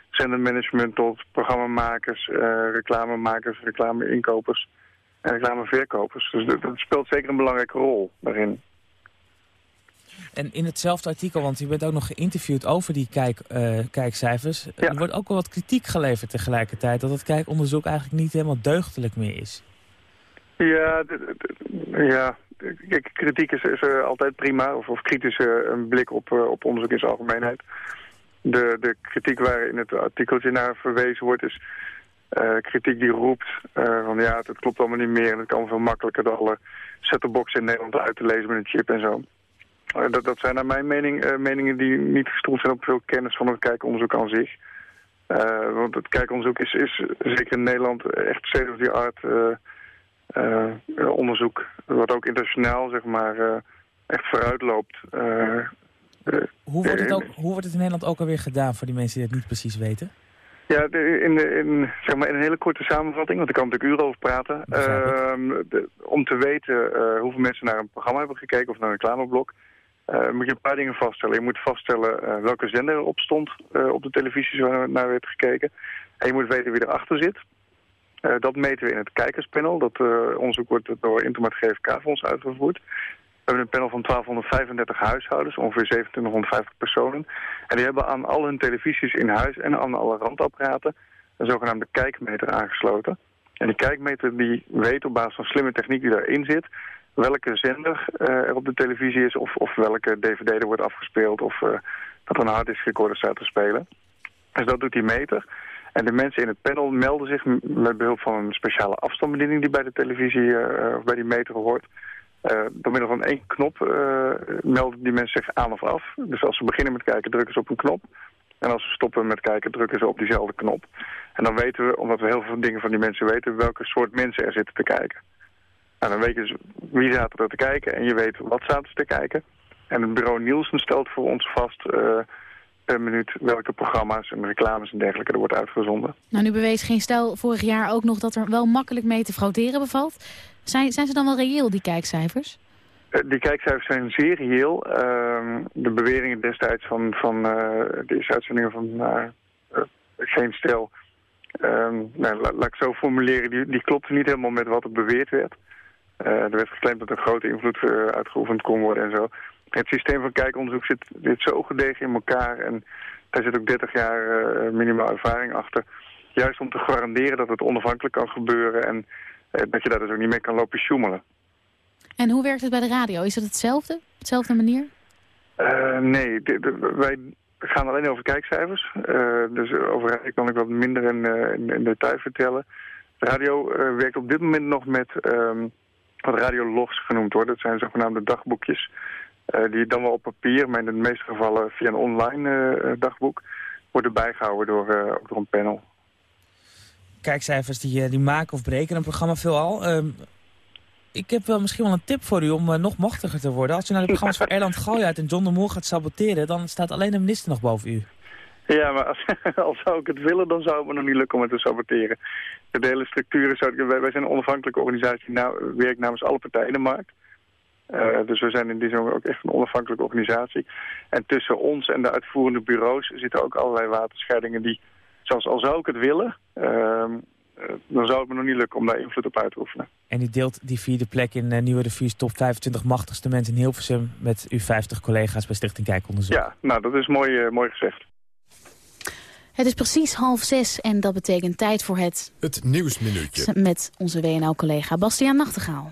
zendermanagement tot programmamakers, uh, reclamemakers, reclameinkopers en reclameverkopers. Dus dat, dat, speelt zeker een belangrijke rol daarin. En in hetzelfde artikel, want u bent ook nog geïnterviewd over die kijk, kijkcijfers... Ja. er wordt ook wel wat kritiek geleverd tegelijkertijd... dat het kijkonderzoek eigenlijk niet helemaal deugdelijk meer is. Ja, ja. Kijk, kritiek is, is uh, altijd prima, of, of kritische een blik op, uh, op onderzoek in zijn algemeenheid. De, de kritiek waar in het artikeltje naar verwezen wordt is kritiek die roept van ja, het, klopt allemaal niet meer en het kan veel makkelijker door alle set-top-boxen in Nederland uit te lezen met een chip en zo. dat, dat zijn naar mijn mening meningen die niet gestoeld zijn op veel kennis van het kijkonderzoek aan zich. want het kijkonderzoek is, is zeker in Nederland echt state of the art onderzoek wat ook internationaal zeg maar uh, echt vooruit loopt. Hoe, wordt het ook, hoe wordt het in Nederland ook alweer gedaan voor die mensen die het niet precies weten? Ja, de, in, in, zeg maar in een hele korte samenvatting, want ik kan natuurlijk uren over praten. de, om te weten hoeveel mensen naar een programma hebben gekeken of naar een reclameblok, moet je een paar dingen vaststellen. Je moet vaststellen welke zender erop stond op de televisie waar naar werd gekeken. En je moet weten wie erachter zit. Uh, dat meten we in het kijkerspanel. Dat uh, onderzoek wordt door Internet GFK-fonds uitgevoerd. We hebben een panel van 1235 huishoudens, ongeveer 2750 personen. En die hebben aan al hun televisies in huis en aan alle randapparaten een zogenaamde kijkmeter aangesloten. En die kijkmeter die weet op basis van slimme techniek die daarin zit... welke zender uh, er op de televisie is of, of welke dvd er wordt afgespeeld... of dat er een harddisk recorder staat te spelen. Dus dat doet die meter... En de mensen in het panel melden zich met behulp van een speciale afstandsbediening die bij de televisie uh, of bij die meter hoort. Uh, door middel van één knop melden die mensen zich aan of af. Dus als ze beginnen met kijken drukken ze op een knop. En als ze stoppen met kijken drukken ze op diezelfde knop. En dan weten we, omdat we heel veel dingen van die mensen weten, welke soort mensen er zitten te kijken. En dan weet je dus wie zaten er te kijken en je weet wat zaten ze te kijken. En het bureau Nielsen stelt voor ons vast per minuut welke programma's en reclames en dergelijke er wordt uitgezonden. Nou, nu bewees geen stel vorig jaar ook nog dat er wel makkelijk mee te frauderen bevalt. Zijn, zijn ze dan wel reëel, die kijkcijfers? Uh, die kijkcijfers zijn zeer reëel. Uh, de beweringen destijds van, van uh, de uitzendingen van uh, geen stel... Ehm, nou, laat, laat ik zo formuleren, die, die klopte niet helemaal met wat er beweerd werd. er werd geclaimd dat er grote invloed uitgeoefend kon worden en zo het systeem van kijkonderzoek zit, zit zo gedegen in elkaar. En daar zit ook 30 jaar uh, minimaal ervaring achter. Juist om te garanderen dat het onafhankelijk kan gebeuren. En uh, dat je daar dus ook niet mee kan lopen sjoemelen. En hoe werkt het bij de radio? Is het hetzelfde? Hetzelfde manier? Uh, nee, de, de, wij gaan alleen over kijkcijfers. Dus over radio kan ik wat minder in, in, in detail vertellen. De radio werkt op dit moment nog met um, wat radiologs genoemd wordt. Dat zijn zogenaamde dagboekjes. Die dan wel op papier, maar in de meeste gevallen via een online dagboek... worden bijgehouden door, door een panel kijkcijfers die, die maken of breken een programma veelal. Uh, ik heb wel misschien wel een tip voor u om nog machtiger te worden. Als u naar de programma's van [LAUGHS] Erland Galjaard en John de Moor gaat saboteren... dan staat alleen de minister nog boven u. Ja, maar [LAUGHS] als, zou ik het willen, dan zou het me nog niet lukken om het te saboteren. De hele structuur is... Wij, wij zijn een onafhankelijke organisatie, nou, werkt namens alle partijen in de markt. Uh, dus we zijn in die zin ook echt een onafhankelijke organisatie. En tussen ons en de uitvoerende bureaus zitten ook allerlei waterscheidingen die, zoals al zou ik het willen, uh, eh, dan zou het me nog niet lukken om daar invloed op uit te oefenen. En u deelt die vierde plek in uh, Nieuwe Revues top 25 machtigste mensen in Hilversum... met uw 50 collega's bij Stichting Kijkonderzoek. Ja, nou dat is mooi, uh, mooi gezegd. Het is precies half zes en dat betekent tijd voor het... Het Nieuwsminuutje. Met onze WNL-collega Bastiaan Nachtegaal.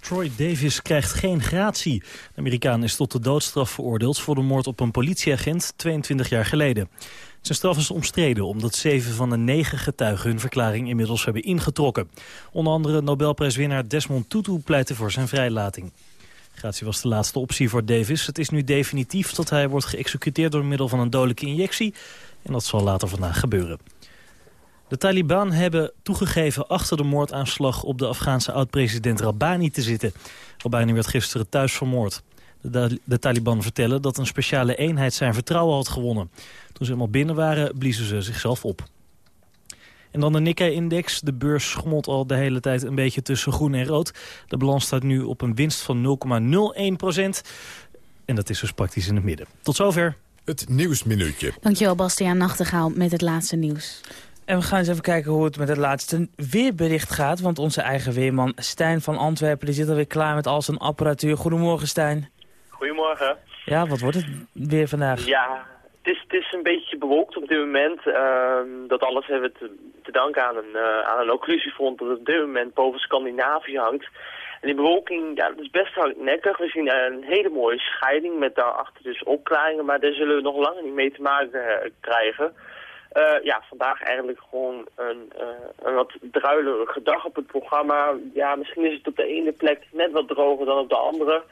Troy Davis krijgt geen gratie. De Amerikaan is tot de doodstraf veroordeeld voor de moord op een politieagent 22 jaar geleden. Zijn straf is omstreden omdat zeven van de negen getuigen hun verklaring inmiddels hebben ingetrokken. Onder andere Nobelprijswinnaar Desmond Tutu pleitte voor zijn vrijlating. Gratie was de laatste optie voor Davis. Het is nu definitief dat hij wordt geëxecuteerd door middel van een dodelijke injectie. En dat zal later vandaag gebeuren. De Taliban hebben toegegeven achter de moordaanslag op de Afghaanse oud-president Rabbani te zitten. Rabbani werd gisteren thuis vermoord. De, de, Taliban vertellen dat een speciale eenheid zijn vertrouwen had gewonnen. Toen ze eenmaal binnen waren, bliezen ze zichzelf op. En dan de Nikkei-index. De beurs schommelt al de hele tijd een beetje tussen groen en rood. De balans staat nu op een winst van 0,01 procent. En dat is dus praktisch in het midden. Tot zover. Het Nieuwsminuutje. Dankjewel Bastiaan Nachtegaal met het laatste nieuws. En we gaan eens even kijken hoe het met het laatste weerbericht gaat. Want onze eigen weerman Stijn van Antwerpen die zit alweer klaar met al zijn apparatuur. Goedemorgen Stijn. Goedemorgen. Ja, wat wordt het weer vandaag? Ja, het is, het is een beetje bewolkt op dit moment. Uh, dat alles hebben we te, te danken aan een, uh, aan een occlusiefront dat op dit moment boven Scandinavië hangt. En die bewolking, ja, dat is best hardnekkig. We zien een hele mooie scheiding met daarachter dus opklaringen, maar daar zullen we nog langer niet mee te maken uh, krijgen. Uh, ja, vandaag eigenlijk gewoon een, uh, een wat druilerige dag op het programma. Ja, misschien is het op de ene plek net wat droger dan op de andere.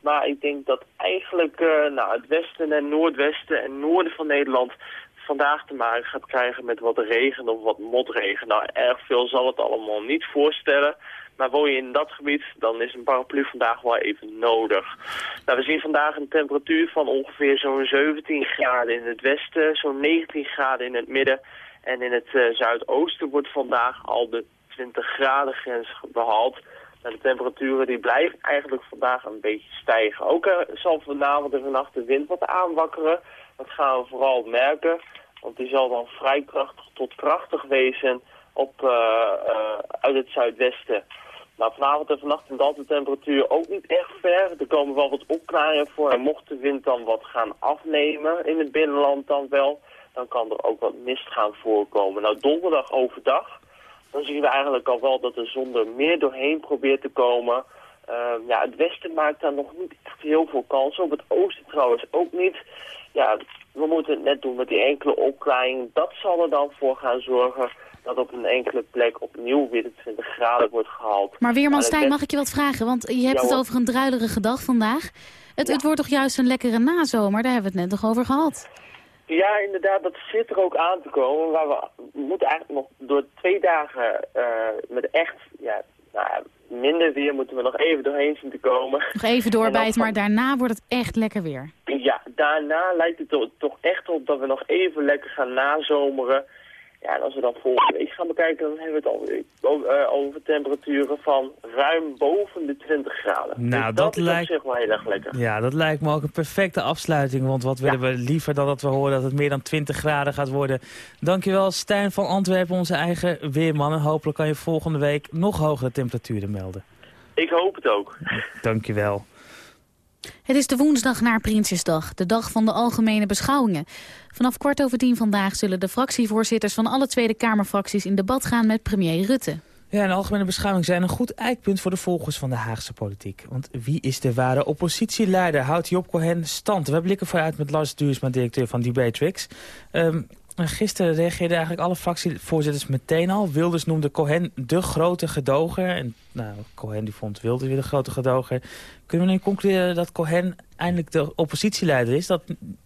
Maar ik denk dat eigenlijk uh, nou, het westen en noordwesten en noorden van Nederland vandaag te maken gaat krijgen met wat regen of wat motregen. Nou, erg veel zal het allemaal niet voorstellen. Maar woon je in dat gebied, dan is een paraplu vandaag wel even nodig. Nou, we zien vandaag een temperatuur van ongeveer zo'n 17 graden in het westen, zo'n 19 graden in het midden. En in het uh, zuidoosten wordt vandaag al de 20 graden grens behaald. En de temperaturen die blijven eigenlijk vandaag een beetje stijgen. Ook uh, zal vanavond en vannacht de wind wat aanwakkeren. Dat gaan we vooral merken. Want die zal dan vrij krachtig tot krachtig wezen op, uh, uit het zuidwesten. Nou, vanavond en vannacht daalt de temperatuur ook niet echt ver. Er komen wel wat opklaringen voor. En mocht de wind dan wat gaan afnemen in het binnenland dan wel... dan kan er ook wat mist gaan voorkomen. Nou, donderdag overdag dan zien we eigenlijk al wel dat de zon er meer doorheen probeert te komen. Uh, ja, het westen maakt daar nog niet echt heel veel kans op. Het oosten trouwens ook niet. Ja, we moeten het net doen met die enkele opklaring. Dat zal er dan voor gaan zorgen dat op een enkele plek opnieuw weer de 20 graden wordt gehaald. Maar Weerman Stijn, mag ik je wat vragen? Want je hebt het over een druilerige dag vandaag. Het, het wordt toch juist een lekkere nazomer? Daar hebben we het net nog over gehad. Ja, inderdaad, dat zit er ook aan te komen. Maar we moeten eigenlijk nog door twee dagen uh, met echt ja, nou, minder weer moeten we nog even doorheen zien te komen. Nog even doorbijten, maar daarna wordt het echt lekker weer. Ja, daarna lijkt het toch echt op dat we nog even lekker gaan nazomeren. Ja, en als we dan volgende week gaan bekijken, dan hebben we het alweer uh, over temperaturen van ruim boven de 20 graden. Nou, dus dat, dat lijkt... zich wel heel erg lekker. Ja, dat lijkt me ook een perfecte afsluiting. Want wat willen we liever dan dat we horen dat het meer dan 20 graden gaat worden. Dankjewel Stijn van Antwerpen, onze eigen weerman. En hopelijk kan je volgende week nog hogere temperaturen melden. Ik hoop het ook. Dankjewel. Het is de woensdag na Prinsjesdag, de dag van de algemene beschouwingen. Vanaf kwart over tien vandaag zullen de fractievoorzitters van alle Tweede Kamerfracties in debat gaan met premier Rutte. Ja, en algemene beschouwing zijn een goed eikpunt voor de volgers van de Haagse politiek. Want wie is de ware oppositieleider? Houdt Job Cohen stand? We blikken vooruit met Lars Duursma, directeur van Debatrix. Um, gisteren reageerden eigenlijk alle fractievoorzitters meteen al. Wilders noemde Cohen de grote gedoger. En nou, Cohen die vond Wilders weer de grote gedoger. Kunnen we nu concluderen dat Cohen eindelijk de oppositieleider is? Dat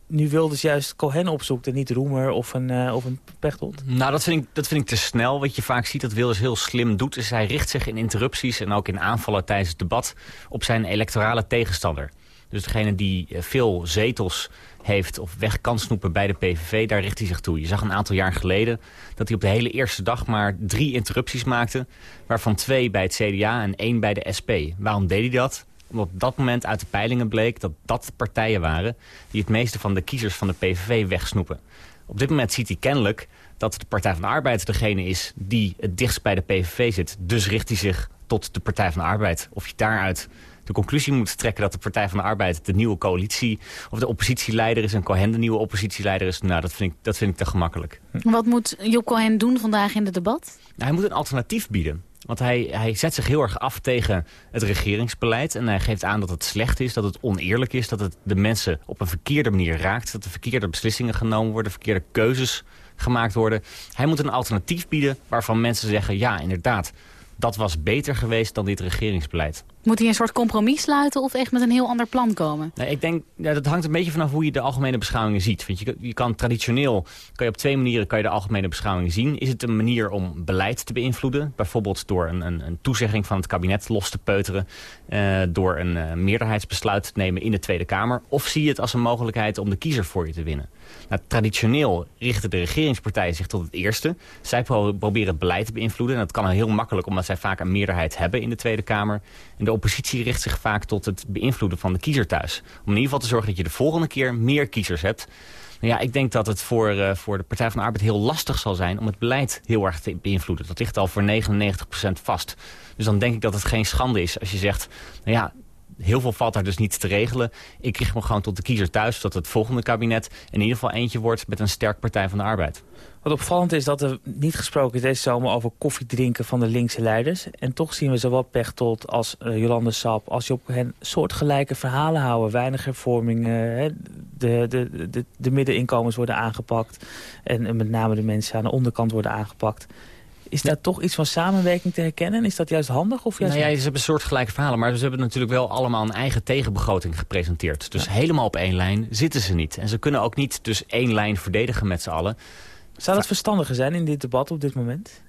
nu Wilders juist Cohen opzoekt en niet Roemer of een, uh, of een Pechtold? Nou, dat vind, ik, dat vind ik te snel. Wat je vaak ziet dat Wilders heel slim doet... is hij richt zich in interrupties en ook in aanvallen tijdens het debat... op zijn electorale tegenstander. Dus degene die eh, veel zetels heeft of weg kan snoepen bij de PVV, daar richt hij zich toe. Je zag een aantal jaar geleden dat hij op de hele eerste dag maar drie interrupties maakte... waarvan twee bij het CDA en één bij de SP. Waarom deed hij dat? Omdat op dat moment uit de peilingen bleek dat dat partijen waren... die het meeste van de kiezers van de PVV wegsnoepen. Op dit moment ziet hij kennelijk dat de Partij van de Arbeid degene is... die het dichtst bij de PVV zit. Dus richt hij zich tot de Partij van de Arbeid. Of je daaruit de conclusie moet trekken dat de Partij van de Arbeid de nieuwe coalitie... of de oppositieleider is en Cohen de nieuwe oppositieleider is... nou, dat vind ik, dat vind ik te gemakkelijk. Wat moet Job Cohen doen vandaag in het debat? Nou, hij moet een alternatief bieden. Want hij, hij zet zich heel erg af tegen het regeringsbeleid. En hij geeft aan dat het slecht is, dat het oneerlijk is... dat het de mensen op een verkeerde manier raakt. Dat er verkeerde beslissingen genomen worden, verkeerde keuzes gemaakt worden. Hij moet een alternatief bieden waarvan mensen zeggen... ja, inderdaad, dat was beter geweest dan dit regeringsbeleid. Moet hij een soort compromis sluiten of echt met een heel ander plan komen? Nee, ik denk, ja, dat hangt een beetje vanaf hoe je de algemene beschouwingen ziet. Want je, je kan traditioneel, kan je op twee manieren kan je de algemene beschouwingen zien. Is het een manier om beleid te beïnvloeden? Bijvoorbeeld door een, een, een toezegging van het kabinet los te peuteren. Uh, door een uh, meerderheidsbesluit te nemen in de Tweede Kamer. Of zie je het als een mogelijkheid om de kiezer voor je te winnen? Nou, traditioneel richten de regeringspartijen zich tot het eerste. Zij proberen het beleid te beïnvloeden. En dat kan heel makkelijk omdat zij vaak een meerderheid hebben in de Tweede Kamer. En de oppositie richt zich vaak tot het beïnvloeden van de kiezer thuis. Om in ieder geval te zorgen dat je de volgende keer meer kiezers hebt. Nou ja, ik denk dat het voor, uh, voor de Partij van de Arbeid heel lastig zal zijn... om het beleid heel erg te beïnvloeden. Dat ligt al voor 99% vast. Dus dan denk ik dat het geen schande is als je zegt... nou ja, heel veel valt daar dus niet te regelen. Ik richt me gewoon tot de kiezer thuis... dat het volgende kabinet in ieder geval eentje wordt... met een sterk Partij van de Arbeid. Wat opvallend is dat er niet gesproken is deze zomer over koffiedrinken van de linkse leiders. En toch zien we zowel Pechtold als uh, Jolande Sap als Job hen soortgelijke verhalen houden. Weinig hervorming, uh, de, de, de, de middeninkomens worden aangepakt. En, en met name de mensen aan de onderkant worden aangepakt. Is daar toch iets van samenwerking te herkennen? Is dat juist handig? Of juist nou ja, ze hebben soortgelijke verhalen, maar ze hebben natuurlijk wel allemaal een eigen tegenbegroting gepresenteerd. Dus helemaal op één lijn zitten ze niet. En ze kunnen ook niet dus één lijn verdedigen met z'n allen. Zou dat verstandiger zijn in dit debat op dit moment?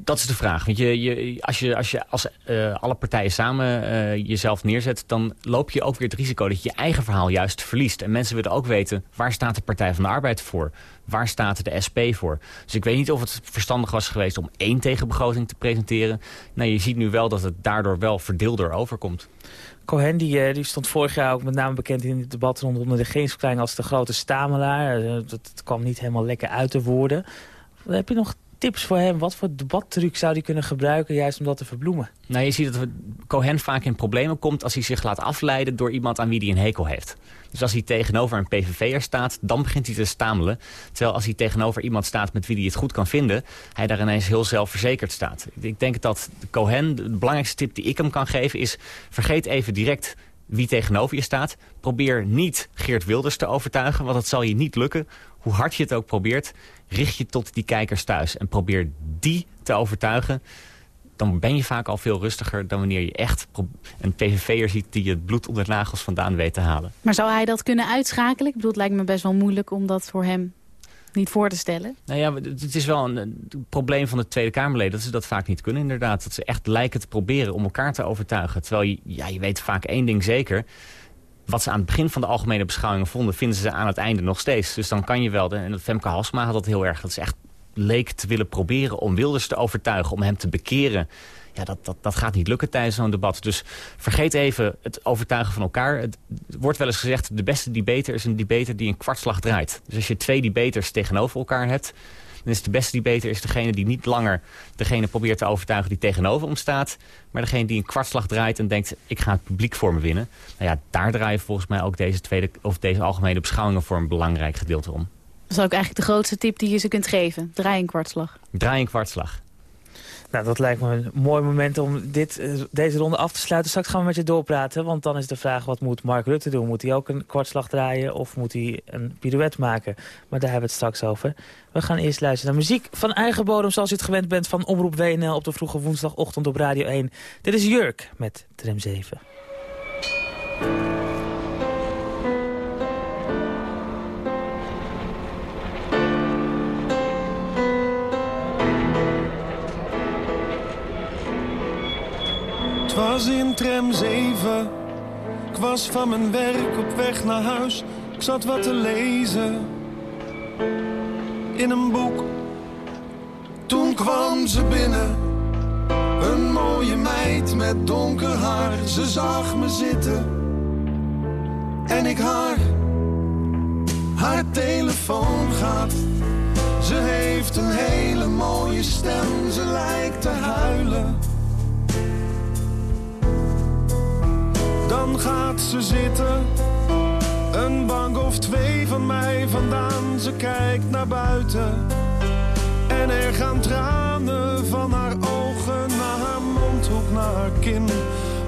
Dat is de vraag. Want je, je, als je als, je, als uh, alle partijen samen uh, jezelf neerzet... dan loop je ook weer het risico dat je je eigen verhaal juist verliest. En mensen willen ook weten, waar staat de Partij van de Arbeid voor? Waar staat de SP voor? Dus ik weet niet of het verstandig was geweest om één tegenbegroting te presenteren. Nou, je ziet nu wel dat het daardoor wel verdeelder overkomt. Cohen die, eh, stond vorig jaar ook met name bekend in het debat rondom de regeringsverklaring als de grote stamelaar. Dat, dat kwam niet helemaal lekker uit de woorden. Heb je nog tips voor hem? Wat voor debattruc zou hij kunnen gebruiken juist om dat te verbloemen? Nou, je ziet dat Cohen vaak in problemen komt als hij zich laat afleiden door iemand aan wie hij een hekel heeft. Dus als hij tegenover een PVV'er staat, dan begint hij te stamelen. Terwijl als hij tegenover iemand staat met wie hij het goed kan vinden, hij daar ineens heel zelfverzekerd staat. Ik denk dat Cohen, de belangrijkste tip die ik hem kan geven is, vergeet even direct wie tegenover je staat. Probeer niet Geert Wilders te overtuigen, want dat zal je niet lukken. Hoe hard je het ook probeert, richt je tot die kijkers thuis. En probeer die te overtuigen. Dan ben je vaak al veel rustiger dan wanneer je echt een PVV'er ziet... die het bloed onder de nagels vandaan weet te halen. Maar zou hij dat kunnen uitschakelen? Ik bedoel, het lijkt me best wel moeilijk om dat voor hem niet voor te stellen. Nou ja, het is wel een, probleem van de Tweede Kamerleden... dat ze dat vaak niet kunnen inderdaad. Dat ze echt lijken te proberen om elkaar te overtuigen. Terwijl je, ja, je weet vaak één ding zeker wat ze aan het begin van de algemene beschouwingen vonden... vinden ze aan het einde nog steeds. Dus dan kan je wel, en dat Femke Halsma had dat heel erg... dat ze echt leek te willen proberen om Wilders te overtuigen... om hem te bekeren. Ja, dat, dat, dat gaat niet lukken tijdens zo'n debat. Dus vergeet even het overtuigen van elkaar. Het wordt wel eens gezegd, de beste debater is een debater die een kwartslag draait. Dus als je twee debaters tegenover elkaar hebt dan is de beste debater is degene die niet langer degene probeert te overtuigen die tegenover hem staat. Maar degene die een kwartslag draait en denkt, ik ga het publiek voor me winnen. Nou ja, daar draaien volgens mij ook deze, tweede, of deze algemene beschouwingen voor een belangrijk gedeelte om. Dat is ook eigenlijk de grootste tip die je ze kunt geven. Draai een kwartslag. Draai een kwartslag. Nou, dat lijkt me een mooi moment om dit, eh, deze ronde af te sluiten. Straks gaan we met je doorpraten, want dan is de vraag... wat moet Mark Rutte doen? Moet hij ook een kwartslag draaien of moet hij een pirouette maken? Maar daar hebben we het straks over. We gaan eerst luisteren naar muziek van eigen bodem... zoals u het gewend bent van Omroep WNL op de vroege woensdagochtend op Radio 1. Dit is Jurk met Tram 7. Was in tram 7. Ik was van mijn werk op weg naar huis. Ik zat wat te lezen. In een boek. Toen kwam ze binnen. Een mooie meid met donker haar. Ze zag me zitten. En ik haar. Haar telefoon gaat. Ze heeft een hele mooie stem. Ze lijkt te huilen. Dan gaat ze zitten, een bank of twee van mij vandaan. Ze kijkt naar buiten en er gaan tranen van haar ogen naar haar mondhoek, naar haar kin.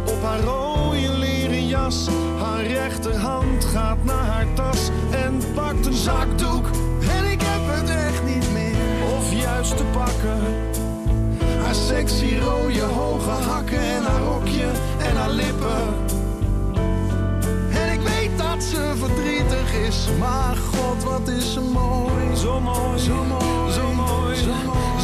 Op haar rode leren jas, haar rechterhand gaat naar haar tas en pakt een zakdoek. En ik heb het echt niet meer, of juist te pakken. Haar sexy rode hoge hakken en haar rokje en haar lippen ze verdrietig is. Maar god, wat is ze mooi. Zo mooi, zo mooi, zo mooi, zo mooi, zo mooi,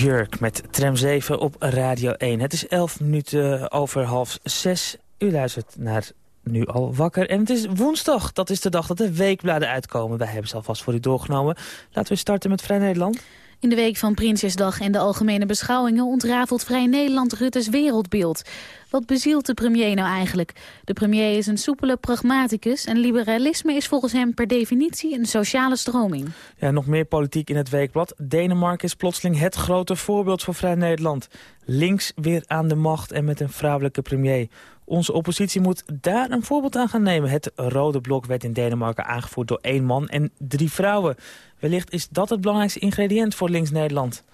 Jurk met tram 7 op Radio 1. Het is 11 minuten over half 6. U luistert naar nu al wakker. En het is woensdag. Dat is de dag dat de weekbladen uitkomen. Wij hebben ze alvast voor u doorgenomen. Laten we starten met Vrij Nederland. In de week van Prinsjesdag en de algemene beschouwingen ontrafelt Vrij Nederland Rutte's wereldbeeld. Wat bezielt de premier nou eigenlijk? De premier is een soepele pragmaticus en liberalisme is volgens hem per definitie een sociale stroming. Ja, nog meer politiek in het weekblad. Denemarken is plotseling het grote voorbeeld voor Vrij Nederland. Links weer aan de macht en met een vrouwelijke premier. Onze oppositie moet daar een voorbeeld aan gaan nemen. Het rode blok werd in Denemarken aangevoerd door één man en drie vrouwen. Wellicht is dat het belangrijkste ingrediënt voor links-Nederland.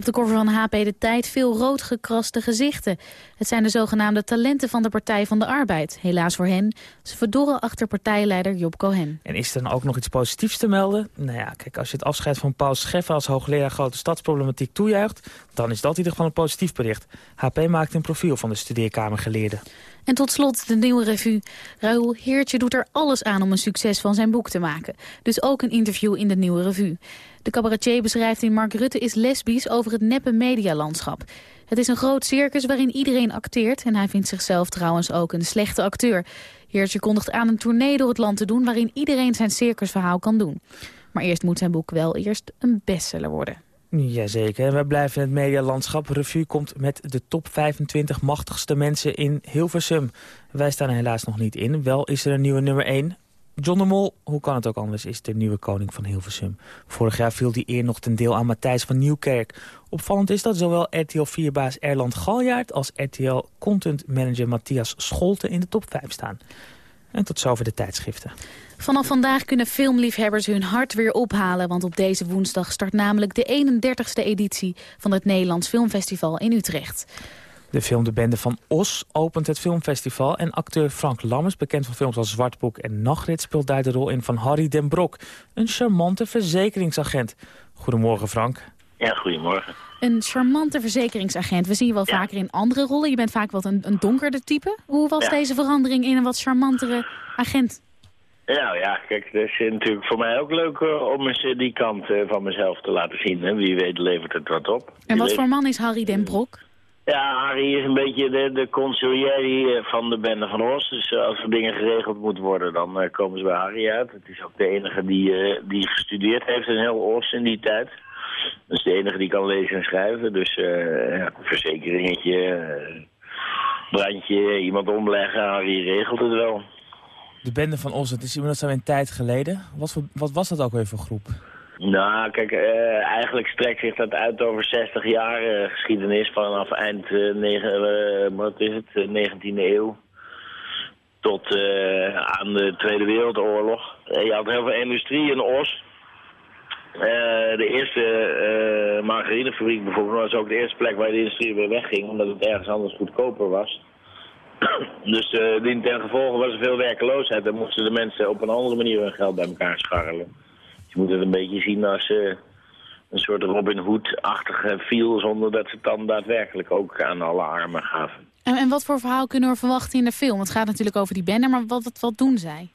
Op de cover van HP De Tijd veel rood gekraste gezichten. Het zijn de zogenaamde talenten van de Partij van de Arbeid. Helaas voor hen, ze verdorren achter partijleider Job Cohen. En is er dan ook nog iets positiefs te melden? Nou ja, kijk, als je het afscheid van Paul Scheffer als hoogleraar grote stadsproblematiek toejuicht... dan is dat in ieder geval een positief bericht. HP maakt een profiel van de studeerkamergeleerden. En tot slot de nieuwe revue. Raoul Heertje doet er alles aan om een succes van zijn boek te maken. Dus ook een interview in de nieuwe revue. De cabaretier beschrijft in Mark Rutte is lesbisch over het neppe medialandschap. Het is een groot circus waarin iedereen acteert... en hij vindt zichzelf trouwens ook een slechte acteur. Heertje kondigt aan een tournee door het land te doen... waarin iedereen zijn circusverhaal kan doen. Maar eerst moet zijn boek wel eerst een bestseller worden. Jazeker, we blijven in het medialandschap. Revue komt met de top 25 machtigste mensen in Hilversum. Wij staan er helaas nog niet in. Wel is er een nieuwe nummer 1. John de Mol, hoe kan het ook anders, is de nieuwe koning van Hilversum. Vorig jaar viel die eer nog ten deel aan Matthijs van Nieuwkerk. Opvallend is dat zowel RTL 4-baas Erland Galjaard... als RTL Content Manager Matthias Scholten in de top 5 staan. En tot zover de tijdschriften. Vanaf vandaag kunnen filmliefhebbers hun hart weer ophalen... want op deze woensdag start namelijk de 31ste editie... van het Nederlands Filmfestival in Utrecht. De film De Bende van Os opent het filmfestival... en acteur Frank Lammers, bekend van films als Zwartboek en Nachtrit... speelt daar de rol in van Harry den Brok, een charmante verzekeringsagent. Goedemorgen, Frank. Ja, goedemorgen. Een charmante verzekeringsagent. We zien je wel vaker in andere rollen. Je bent vaak wat een, een donkerder type. Hoe was deze verandering in een wat charmantere agent? Nou ja, kijk, het is natuurlijk voor mij ook leuk uh, om eens eh, die kant uh, van mezelf te laten zien. Hè. Wie weet levert het wat op. En wat voor man is Harry den Brok? Ja, Harry is een beetje de, de van de bende van Os. Dus als er dingen geregeld moeten worden, dan komen ze bij Harry uit. Het is ook de enige die, die gestudeerd heeft in heel Os in die tijd. Dat is de enige die kan lezen en schrijven. Dus uh, ja, verzekeringetje, brandje, iemand omleggen, Harry regelt het wel. De bende van Os, het is dat zo een tijd geleden. Wat, voor, wat was dat ook weer voor groep? Nou, kijk, uh, eigenlijk strekt zich dat uit over 60 jaar uh, geschiedenis vanaf eind uh, negen, wat is het, 19e eeuw tot aan de Tweede Wereldoorlog. je had heel veel industrie in Os. de eerste margarinefabriek bijvoorbeeld was ook de eerste plek waar de industrie weer wegging, omdat het ergens anders goedkoper was. [COUGHS] dus uh, ten gevolge was er veel werkeloosheid en moesten de mensen op een andere manier hun geld bij elkaar scharrelen. Je moet het een beetje zien als uh, een soort Robin Hood-achtige feel... zonder dat ze het dan daadwerkelijk ook aan alle armen gaven. En, en wat voor verhaal kunnen we verwachten in de film? Het gaat natuurlijk over die bende, maar wat, wat doen zij?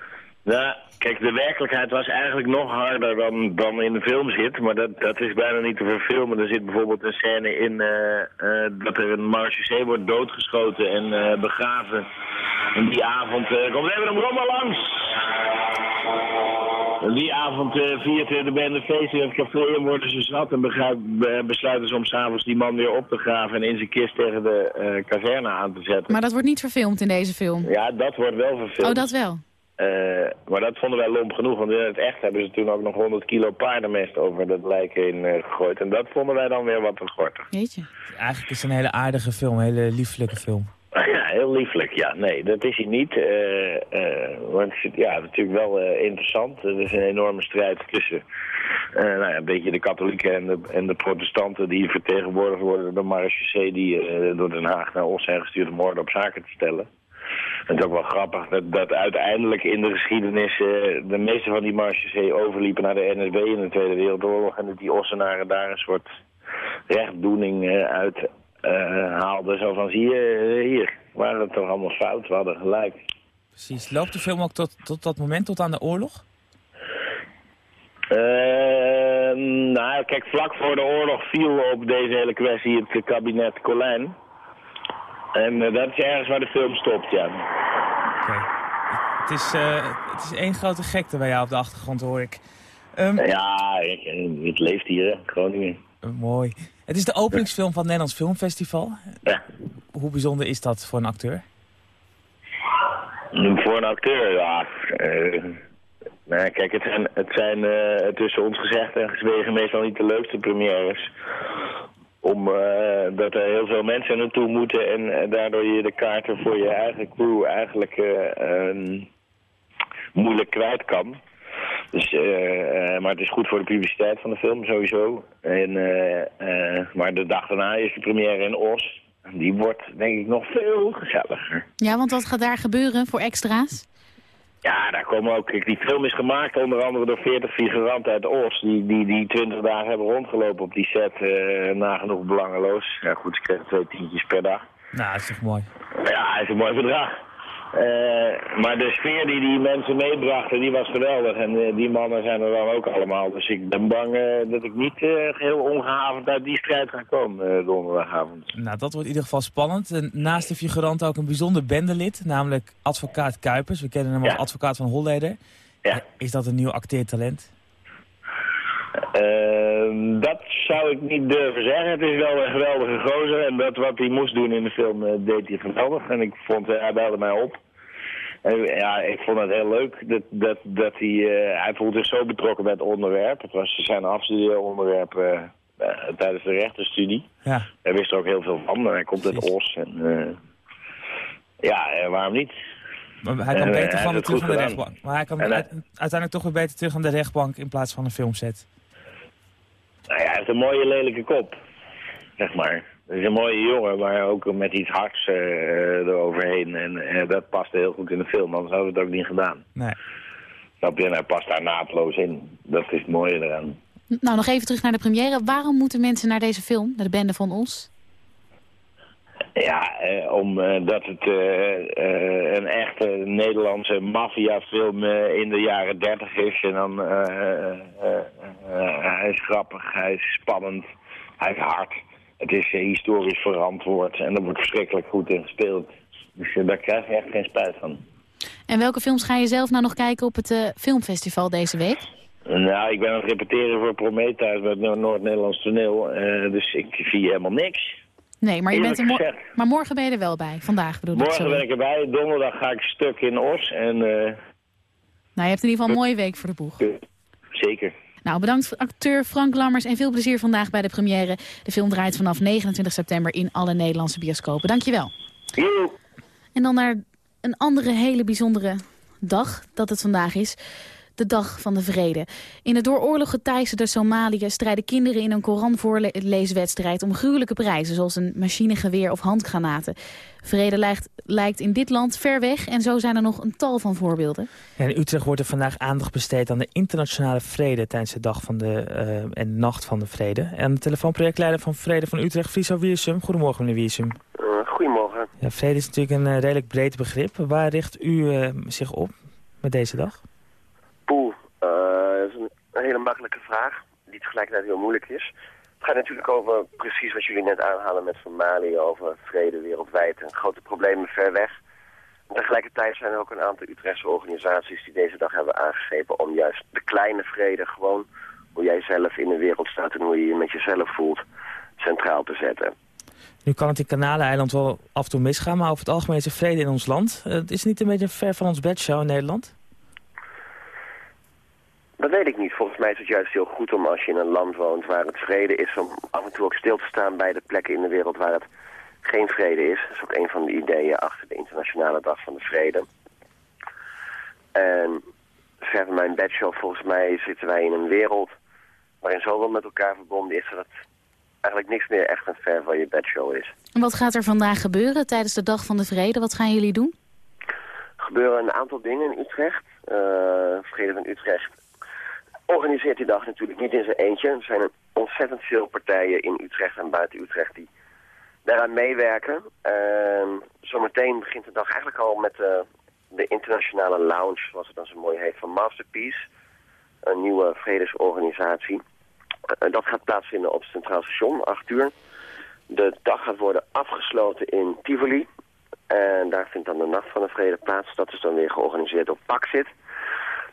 Nou, kijk, de werkelijkheid was eigenlijk nog harder dan, dan in de film zit. Maar dat, dat is bijna niet te verfilmen. Er zit bijvoorbeeld een scène in uh, uh, dat er een marechaussee wordt doodgeschoten en uh, begraven. En die avond komt even een brommer langs. Die avond viert de bende feest in het café en worden ze zat en besluiten ze om s'avonds die man weer op te graven en in zijn kist tegen de kazerne aan te zetten. Maar dat wordt niet verfilmd in deze film? Ja, dat wordt wel verfilmd. Oh, dat wel? Uh, maar dat vonden wij lomp genoeg, want in het echt hebben ze toen ook nog 100 kilo paardenmest over dat lijk heen gegooid. En dat vonden wij dan weer wat te gortig. Weet je? Eigenlijk is het een hele aardige film, een hele lieflijke film. [LAUGHS] Ja, heel lieflijk. Ja, nee, dat is hij niet. Uh, uh, is ja, natuurlijk wel uh, interessant. Er is een enorme strijd tussen nou ja, een beetje de katholieken en de, en de protestanten... die vertegenwoordigd worden door de marechaussee... die door Den Haag naar Os zijn gestuurd om orde op zaken te stellen. Het is ook wel grappig dat, dat uiteindelijk in de geschiedenis... de meeste van die marechaussee overliepen naar de NSB in de Tweede Wereldoorlog... en dat die Ossenaren daar een soort rechtdoening uit uh, haalde. Zo van, zie je, hier, waren het toch allemaal fout, we hadden gelijk. Precies. Loopt de film ook tot, tot dat moment, tot aan de oorlog? Uh, nou, kijk, vlak voor de oorlog viel op deze hele kwestie het kabinet Colijn. En uh, dat is ergens waar de film stopt, ja. Oké. Okay. Het, is, uh, het is één grote gekte bij jou op de achtergrond, hoor ik. Um... Ja, ik, het leeft hier, hè, Groningen. mooi. Het is de openingsfilm van het Nederlands Filmfestival. Ja. Hoe bijzonder is dat voor een acteur? Voor een acteur, ja. Uh, nou, kijk, het zijn, het zijn uh, tussen ons gezegd en gezwegen meestal niet de leukste premières. Omdat uh, er heel veel mensen naartoe moeten en daardoor je de kaarten voor je eigen crew eigenlijk moeilijk kwijt kan. Dus, uh, maar het is goed voor de publiciteit van de film sowieso. En, uh, maar de dag daarna is de première in Os. Die wordt denk ik nog veel gezelliger. Ja, want wat gaat daar gebeuren voor extra's? Ja, daar komen ook... Die film is gemaakt onder andere door 40 figuranten uit Os... die, die, die 20 dagen hebben rondgelopen op die set. nagenoeg belangeloos. Ja goed, ze kregen twee tientjes per dag. Nou, dat is toch mooi? Ja, dat is een mooi bedrag. Uh, maar de sfeer die die mensen meebrachten, die was geweldig. En uh, die mannen zijn er dan ook allemaal. Dus ik ben bang uh, dat ik niet heel ongehavend uit die strijd ga komen donderdagavond. Nou, dat wordt in ieder geval spannend. En naast de figurant ook een bijzonder bendelid, namelijk advocaat Kuipers. We kennen hem als advocaat van Holleder. Ja. Is dat een nieuw acteertalent? Ehm, dat zou ik niet durven zeggen. Het is wel een geweldige gozer. En dat wat hij moest doen in de film deed hij geweldig. En ik vond, hij belde mij op. En ja, ik vond het heel leuk dat, dat, dat hij... Uh, hij voelde zich zo betrokken bij het onderwerp. Het was zijn afstudeeronderwerp tijdens de rechtenstudie. Ja. Hij wist er ook heel veel van. Hij komt uit Os. En, ja, waarom niet? Maar hij kan beter van terug aan de rechtbank. Maar hij kan uiteindelijk toch weer beter terug aan de rechtbank in plaats van een filmset. Nou ja, hij heeft een mooie lelijke kop, zeg maar. Het is een mooie jongen, maar ook met iets hards uh, eroverheen. En uh, dat paste heel goed in de film, anders hadden we het ook niet gedaan. Nee. Snap je? En hij past daar naadloos in. Dat is het mooie eraan. Nou, nog even terug naar de première. Waarom moeten mensen naar deze film, naar de bende van Os? Ja, eh, omdat het eh, eh, een echte Nederlandse maffiafilm uh, in de jaren dertig is. En dan, hij is grappig, hij is spannend, hij is hard. Het is historisch verantwoord en er wordt verschrikkelijk goed in gespeeld. Dus daar krijg je echt geen spijt van. En welke films ga je zelf nou nog kijken op het filmfestival deze week? Nou, ik ben aan het repeteren voor Prometheus met Noord-Nederlands toneel. eh, dus ik zie helemaal niks. Nee, maar, je bent er mo- maar morgen ben je er wel bij. Vandaag bedoel ik. Morgen ben ik erbij. Donderdag ga ik stuk in Os. En eh, Nou, je hebt in ieder geval een mooie week voor de boeg. zeker. Nou, bedankt acteur Frank Lammers en veel plezier vandaag bij de première. De film draait vanaf 29 september in alle Nederlandse bioscopen. Dankjewel. En dan naar een andere hele bijzondere dag dat het vandaag is. De dag van de vrede. In de door oorlog geteisterde Somalië strijden kinderen in een Koranvoorleeswedstrijd om gruwelijke prijzen, zoals een machinegeweer of handgranaten. Vrede lijkt, lijkt in dit land ver weg en zo zijn er nog een tal van voorbeelden. Ja, in Utrecht wordt er vandaag aandacht besteed aan de internationale vrede tijdens de dag van de, eh, en de nacht van de vrede. En de telefoonprojectleider van Vrede van Utrecht, Friso Wiersum. Goedemorgen meneer Wiersum. Eh, goedemorgen. Ja, vrede is natuurlijk een eh, redelijk breed begrip. Waar richt u zich op met deze dag? Poeh, eh, dat is een, hele makkelijke vraag, die tegelijkertijd heel moeilijk is. Het gaat natuurlijk over precies wat jullie net aanhalen met Somalië, over vrede wereldwijd en grote problemen ver weg. Tegelijkertijd zijn er ook een aantal Utrechtse organisaties die deze dag hebben aangegrepen om juist de kleine vrede, gewoon hoe jij zelf in de wereld staat en hoe je je met jezelf voelt, centraal te zetten. Nu kan het in Kanaleiland wel af en toe misgaan, maar over het algemeen is er vrede in ons land. Eh, het is niet een beetje ver van ons bedshow in Nederland? Dat weet ik niet. Volgens mij is het juist heel goed om als je in een land woont waar het vrede is... om af en toe ook stil te staan bij de plekken in de wereld waar het geen vrede is. Dat is ook een van de ideeën achter de Internationale Dag van de Vrede. En ver van mijn bedshow, volgens mij zitten wij in een wereld... waarin zoveel met elkaar verbonden is... dat het eigenlijk niks meer echt een ver van je bedshow is. En wat gaat er vandaag gebeuren tijdens de dag van de vrede? Wat gaan jullie doen? Er gebeuren een aantal dingen in Utrecht. Eh, Vrede van Utrecht organiseert die dag natuurlijk niet in zijn eentje. Er zijn ontzettend veel partijen in Utrecht en buiten Utrecht die daaraan meewerken. Ehm, zometeen begint de dag eigenlijk al met eh, de internationale lounge, zoals het dan zo mooi heet, van Masterpiece. Een nieuwe vredesorganisatie. Eh, dat gaat plaatsvinden op het Centraal Station, 8 uur. De dag gaat worden afgesloten in Tivoli. En daar vindt dan de Nacht van de Vrede plaats. Dat is dan weer georganiseerd door Paxit.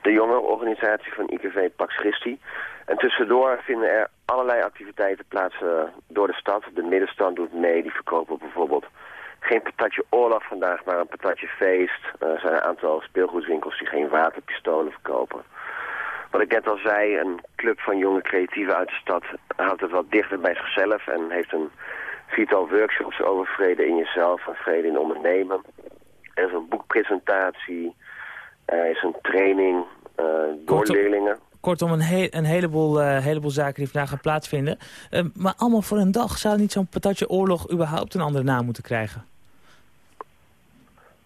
De jongerenorganisatie van IKV Pax Christi. En tussendoor vinden er allerlei activiteiten plaats eh, door de stad. De middenstand doet mee. Die verkopen bijvoorbeeld geen patatje oorlog vandaag, maar een patatje feest. Eh, er zijn een aantal speelgoedwinkels die geen waterpistolen verkopen. Wat ik net al zei, een club van jonge creatieven uit de stad houdt het wat dichter bij zichzelf en heeft een viertal workshops over vrede in jezelf en vrede in ondernemen. Er is een boekpresentatie, er is een training eh, door Kortom- leerlingen. Kortom, een, he- een heleboel, eh, heleboel zaken die vandaag gaan plaatsvinden. Eh, maar allemaal voor een dag. Zou niet zo'n patatje oorlog überhaupt een andere naam moeten krijgen?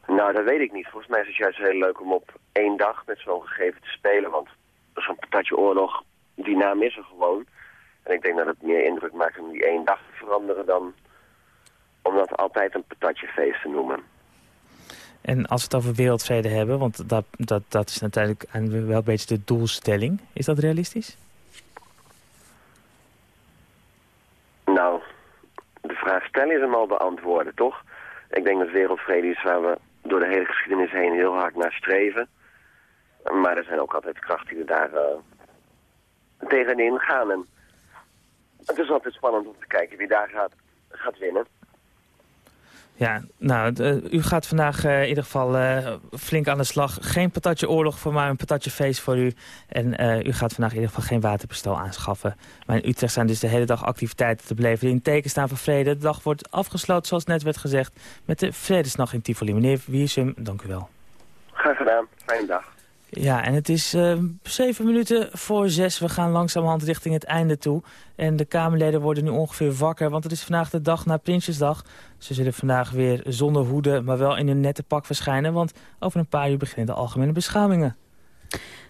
Nou, dat weet ik niet. Volgens mij is het juist heel leuk om op één dag met zo'n gegeven te spelen. Want zo'n patatje oorlog, die naam is er gewoon. En ik denk dat het meer indruk maakt om die één dag te veranderen dan om dat altijd een patatjefeest te noemen. En als we het over wereldvrede hebben, want dat, dat, dat is natuurlijk wel een beetje de doelstelling. Is dat realistisch? Nou, de vraag stellen is hem al beantwoorden, toch? Ik denk dat wereldvrede is waar we door de hele geschiedenis heen heel hard naar streven. Maar er zijn ook altijd krachten die daar eh, tegenin gaan. En het is altijd spannend om te kijken wie daar gaat, gaat winnen. Ja, nou, eh, u gaat vandaag eh, in ieder geval eh, flink aan de slag. Geen patatje oorlog voor maar een patatje feest voor u. En u gaat vandaag in ieder geval geen waterpistool aanschaffen. Maar in Utrecht zijn dus de hele dag activiteiten te beleven die in teken staan van vrede. De dag wordt afgesloten, zoals net werd gezegd, met de Vredesnacht in Tivoli. Meneer Wiersum, dank u wel. Graag gedaan. Fijne dag. Ja, en het is eh, zeven minuten voor zes. We gaan langzamerhand richting het einde toe. En de Kamerleden worden nu ongeveer wakker, want het is vandaag de dag na Prinsjesdag. Ze zullen vandaag weer zonder hoede, maar wel in hun nette pak verschijnen. Want over een paar uur beginnen de algemene beschouwingen.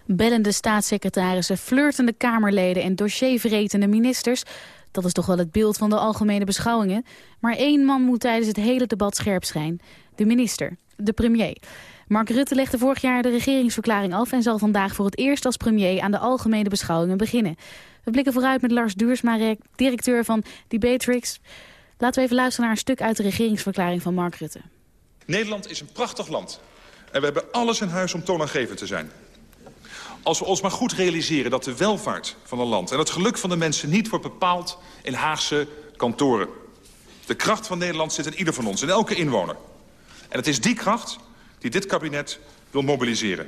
Bellende staatssecretarissen, flirtende Kamerleden en dossiervretende ministers. Dat is toch wel het beeld van de algemene beschouwingen. Maar één man moet tijdens het hele debat scherp schijnen. De minister, de premier. Mark Rutte legde vorig jaar de regeringsverklaring af... en zal vandaag voor het eerst als premier aan de algemene beschouwingen beginnen. We blikken vooruit met Lars Duursma, directeur van Debatrix. Laten we even luisteren naar een stuk uit de regeringsverklaring van Mark Rutte. Nederland is een prachtig land. En we hebben alles in huis om toonaangevend te zijn. Als we ons maar goed realiseren dat de welvaart van een land... en het geluk van de mensen niet wordt bepaald in Haagse kantoren. De kracht van Nederland zit in ieder van ons, in elke inwoner. En het is die kracht die dit kabinet wil mobiliseren.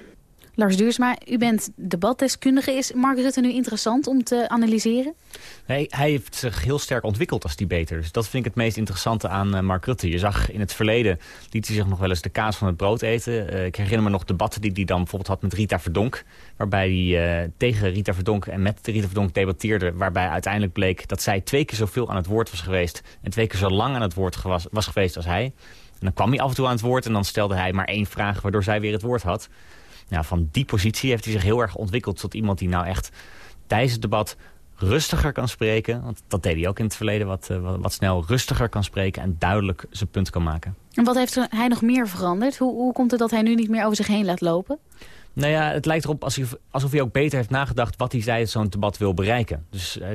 Lars Duursma, u bent debatdeskundige. Is Mark Rutte nu interessant om te analyseren? Nee, hij heeft zich heel sterk ontwikkeld als debater. Dus dat vind ik het meest interessante aan uh, Mark Rutte. Je zag in het verleden, liet hij zich nog wel eens de kaas van het brood eten. Uh, ik herinner me nog debatten die hij dan bijvoorbeeld had met Rita Verdonk. Waarbij hij uh, tegen Rita Verdonk en met Rita Verdonk debatteerde. Waarbij uiteindelijk bleek dat zij twee keer zoveel aan het woord was geweest. En twee keer zo lang aan het woord was, was geweest als hij. En dan kwam hij af en toe aan het woord en dan stelde hij maar één vraag... waardoor zij weer het woord had. Nou, van die positie heeft hij zich heel erg ontwikkeld tot iemand die nou echt tijdens het debat rustiger kan spreken. Want dat deed hij ook in het verleden wat, uh, wat snel rustiger kan spreken en duidelijk zijn punt kan maken. En wat heeft hij nog meer veranderd? Hoe, hoe komt het dat hij nu niet meer over zich heen laat lopen? Nou ja, het lijkt erop alsof, alsof hij ook beter heeft nagedacht wat hij tijdens zo'n debat wil bereiken. Dus uh,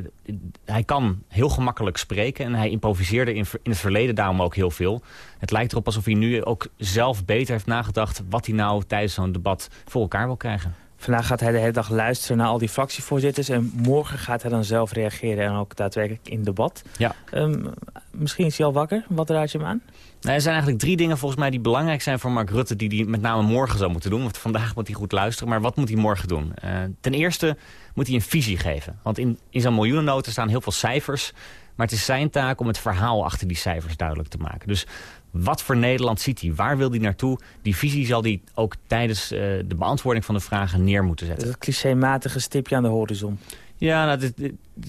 hij kan heel gemakkelijk spreken en hij improviseerde in, in het verleden daarom ook heel veel. Het lijkt erop alsof hij nu ook zelf beter heeft nagedacht wat hij nou tijdens zo'n debat voor elkaar wil krijgen. Vandaag gaat hij de hele dag luisteren naar al die fractievoorzitters... en morgen gaat hij dan zelf reageren en ook daadwerkelijk in debat. Ja. Um, misschien is hij al wakker. Wat raad je hem aan? Nou, er zijn eigenlijk drie dingen volgens mij die belangrijk zijn voor Mark Rutte... die hij met name morgen zou moeten doen. Want vandaag moet hij goed luisteren. Maar wat moet hij morgen doen? Uh, ten eerste moet hij een visie geven. Want in, in zijn miljoenennoten staan heel veel cijfers... Maar het is zijn taak om het verhaal achter die cijfers duidelijk te maken. Dus wat voor Nederland ziet hij? Waar wil hij naartoe? Die visie zal hij ook tijdens uh, de beantwoording van de vragen neer moeten zetten. Dat clichématige stipje aan de horizon. Ja, nou,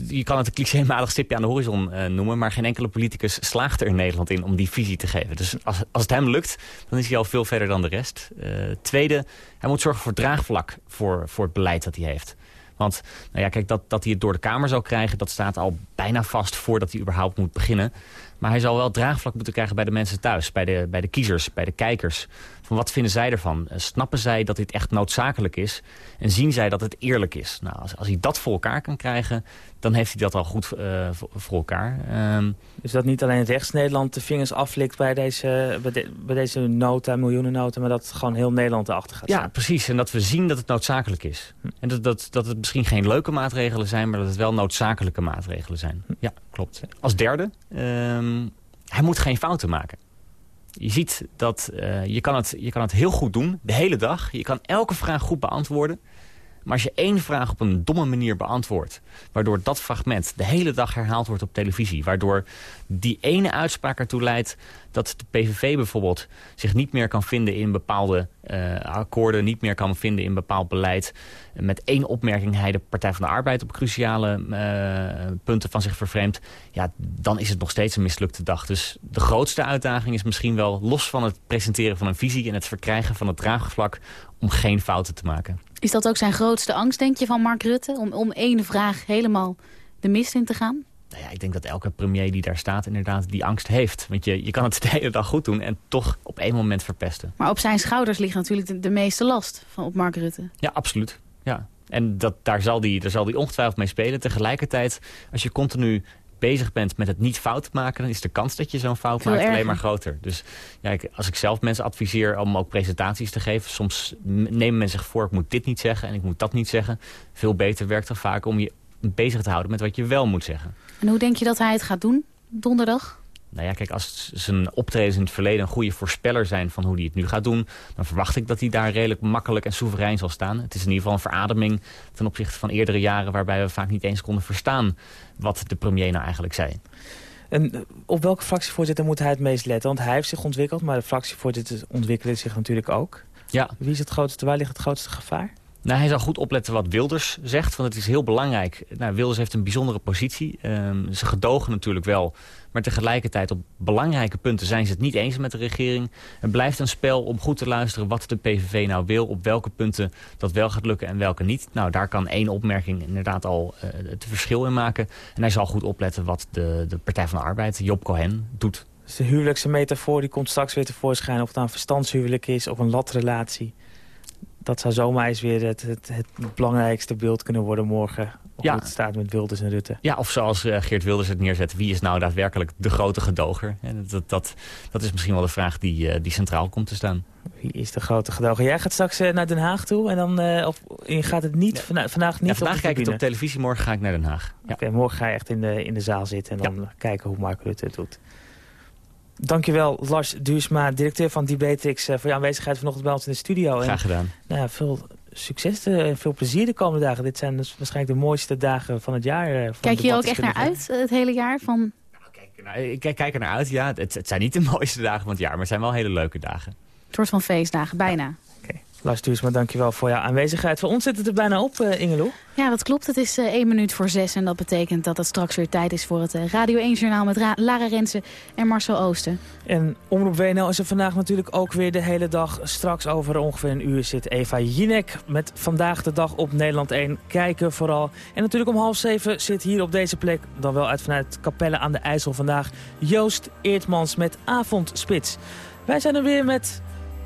je kan het een clichématig stipje aan de horizon uh, noemen... maar geen enkele politicus slaagt er in Nederland in om die visie te geven. Dus als, als het hem lukt, dan is hij al veel verder dan de rest. Uh, tweede, hij moet zorgen voor draagvlak voor, voor het beleid dat hij heeft. Want nou ja, kijk, dat, dat hij het door de Kamer zou krijgen... dat staat al bijna vast voordat hij überhaupt moet beginnen. Maar hij zal wel draagvlak moeten krijgen bij de mensen thuis. Bij de, bij de kiezers, bij de kijkers. Van wat vinden zij ervan? Snappen zij dat dit echt noodzakelijk is? En zien zij dat het eerlijk is? Nou, als, als hij dat voor elkaar kan krijgen... dan heeft hij dat al goed uh, voor, elkaar. Um, dus dat niet alleen rechts-Nederland de vingers aflikt bij deze, bij, de, bij deze nota, miljoenennota... maar dat gewoon heel Nederland erachter gaat Ja, staan. precies. En dat we zien dat het noodzakelijk is. Hm. En dat, dat, dat het misschien geen leuke maatregelen zijn... maar dat het wel noodzakelijke maatregelen zijn. Ja, klopt. Als derde, um, hij moet geen fouten maken. Je ziet dat uh, je, kan het, je kan het heel goed doen, de hele dag. Je kan elke vraag goed beantwoorden. Maar als je één vraag op een domme manier beantwoordt... waardoor dat fragment de hele dag herhaald wordt op televisie... waardoor die ene uitspraak ertoe leidt dat de PVV bijvoorbeeld zich niet meer kan vinden in bepaalde uh, akkoorden... niet meer kan vinden in bepaald beleid... met één opmerking hij de Partij van de Arbeid op cruciale uh, punten van zich vervreemdt... ja, dan is het nog steeds een mislukte dag. Dus de grootste uitdaging is misschien wel los van het presenteren van een visie... en het verkrijgen van het draagvlak om geen fouten te maken. Is dat ook zijn grootste angst, denk je, van Mark Rutte? Om, om één vraag helemaal de mist in te gaan? Nou ja, ik denk dat elke premier die daar staat inderdaad die angst heeft. Want je, je kan het [LAUGHS] de hele dag goed doen en toch op één moment verpesten. Maar op zijn schouders ligt natuurlijk de, de meeste last van op Mark Rutte. Ja, absoluut. Ja. En dat, daar, zal die, daar zal die ongetwijfeld mee spelen. Tegelijkertijd, als je continu bezig bent met het niet fout maken... dan is de kans dat je zo'n fout Veel maakt erger. alleen maar groter. Dus ja, ik, als ik zelf mensen adviseer om ook presentaties te geven... soms nemen mensen zich voor, ik moet dit niet zeggen en ik moet dat niet zeggen. Veel beter werkt dan vaak om je bezig te houden met wat je wel moet zeggen. En hoe denk je dat hij het gaat doen donderdag? Nou ja, kijk, als zijn optredens in het verleden een goede voorspeller zijn van hoe hij het nu gaat doen, dan verwacht ik dat hij daar redelijk makkelijk en soeverein zal staan. Het is in ieder geval een verademing ten opzichte van eerdere jaren waarbij we vaak niet eens konden verstaan wat de premier nou eigenlijk zei. En op welke fractievoorzitter moet hij het meest letten? Want hij heeft zich ontwikkeld, maar de fractievoorzitters ontwikkelen zich natuurlijk ook. Ja. Wie is het grootste, waar ligt het grootste gevaar? Nou, hij zal goed opletten wat Wilders zegt, want het is heel belangrijk. Nou, Wilders heeft een bijzondere positie. Um, ze gedogen natuurlijk wel, maar tegelijkertijd op belangrijke punten zijn ze het niet eens met de regering. Het blijft een spel om goed te luisteren wat de PVV nou wil, op welke punten dat wel gaat lukken en welke niet. Nou, daar kan één opmerking inderdaad al uh, het verschil in maken. En hij zal goed opletten wat de, de Partij van de Arbeid, Job Cohen, doet. De huwelijkse metafoor die komt straks weer tevoorschijn, of het een verstandshuwelijk is of een latrelatie dat zou zomaar eens weer het, het, belangrijkste beeld kunnen worden morgen hoe het staat met Wilders en Rutte. Ja, of zoals eh, Geert Wilders het neerzet, wie is nou daadwerkelijk de grote gedoger? En dat, dat, dat is misschien wel de vraag die, uh, die centraal komt te staan. Wie is de grote gedoger? Jij gaat straks uh, naar Den Haag toe en dan of, je gaat het niet, vana vandaag niet ja, vandaag kijk ik op televisie, morgen ga ik naar Den Haag. Ja. Okay, morgen ga je echt in de, in de zaal zitten en dan kijken hoe Mark Rutte het doet. Dankjewel Lars Duursma, directeur van Debatrix, voor je aanwezigheid vanochtend bij ons in de studio. Graag gedaan. En, nou, veel succes en veel plezier de komende dagen. Dit zijn dus waarschijnlijk de mooiste dagen van het jaar. Van kijk je ook echt naar uit het hele jaar? Van... Nou, kijk, nou, ik kijk, kijk er naar uit, ja. Het, het, zijn niet de [LAUGHS] mooiste dagen van het jaar, maar het zijn wel hele leuke dagen. Het soort van feestdagen, bijna. Ja. Lars Duursma, dankjewel voor jouw aanwezigheid. Voor ons zit het er bijna op, uh, Ingeloe. Ja, dat klopt. Het is uh, één minuut voor zes. En dat betekent dat het straks weer tijd is voor het uh, Radio 1-journaal... met Ra Lara Rensen en Marcel Oosten. En Omroep WNL is er vandaag natuurlijk ook weer de hele dag. Straks over ongeveer een uur zit Eva Jinek met Vandaag de Dag op Nederland 1. Kijken vooral. En natuurlijk om half zeven zit hier op deze plek... dan wel uit vanuit Capelle aan de IJssel vandaag... Joost Eertmans met Avondspits. Wij zijn er weer met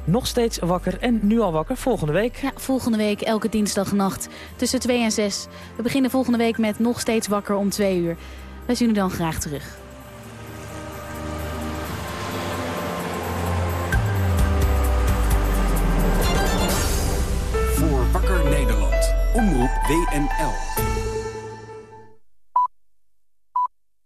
nog steeds wakker en nu al wakker volgende week. Ja, volgende week elke dinsdagnacht tussen 2 en 6. We beginnen volgende week met nog steeds wakker om 2 uur. Wij zien u dan graag terug. Voor Wakker Nederland. Omroep WNL.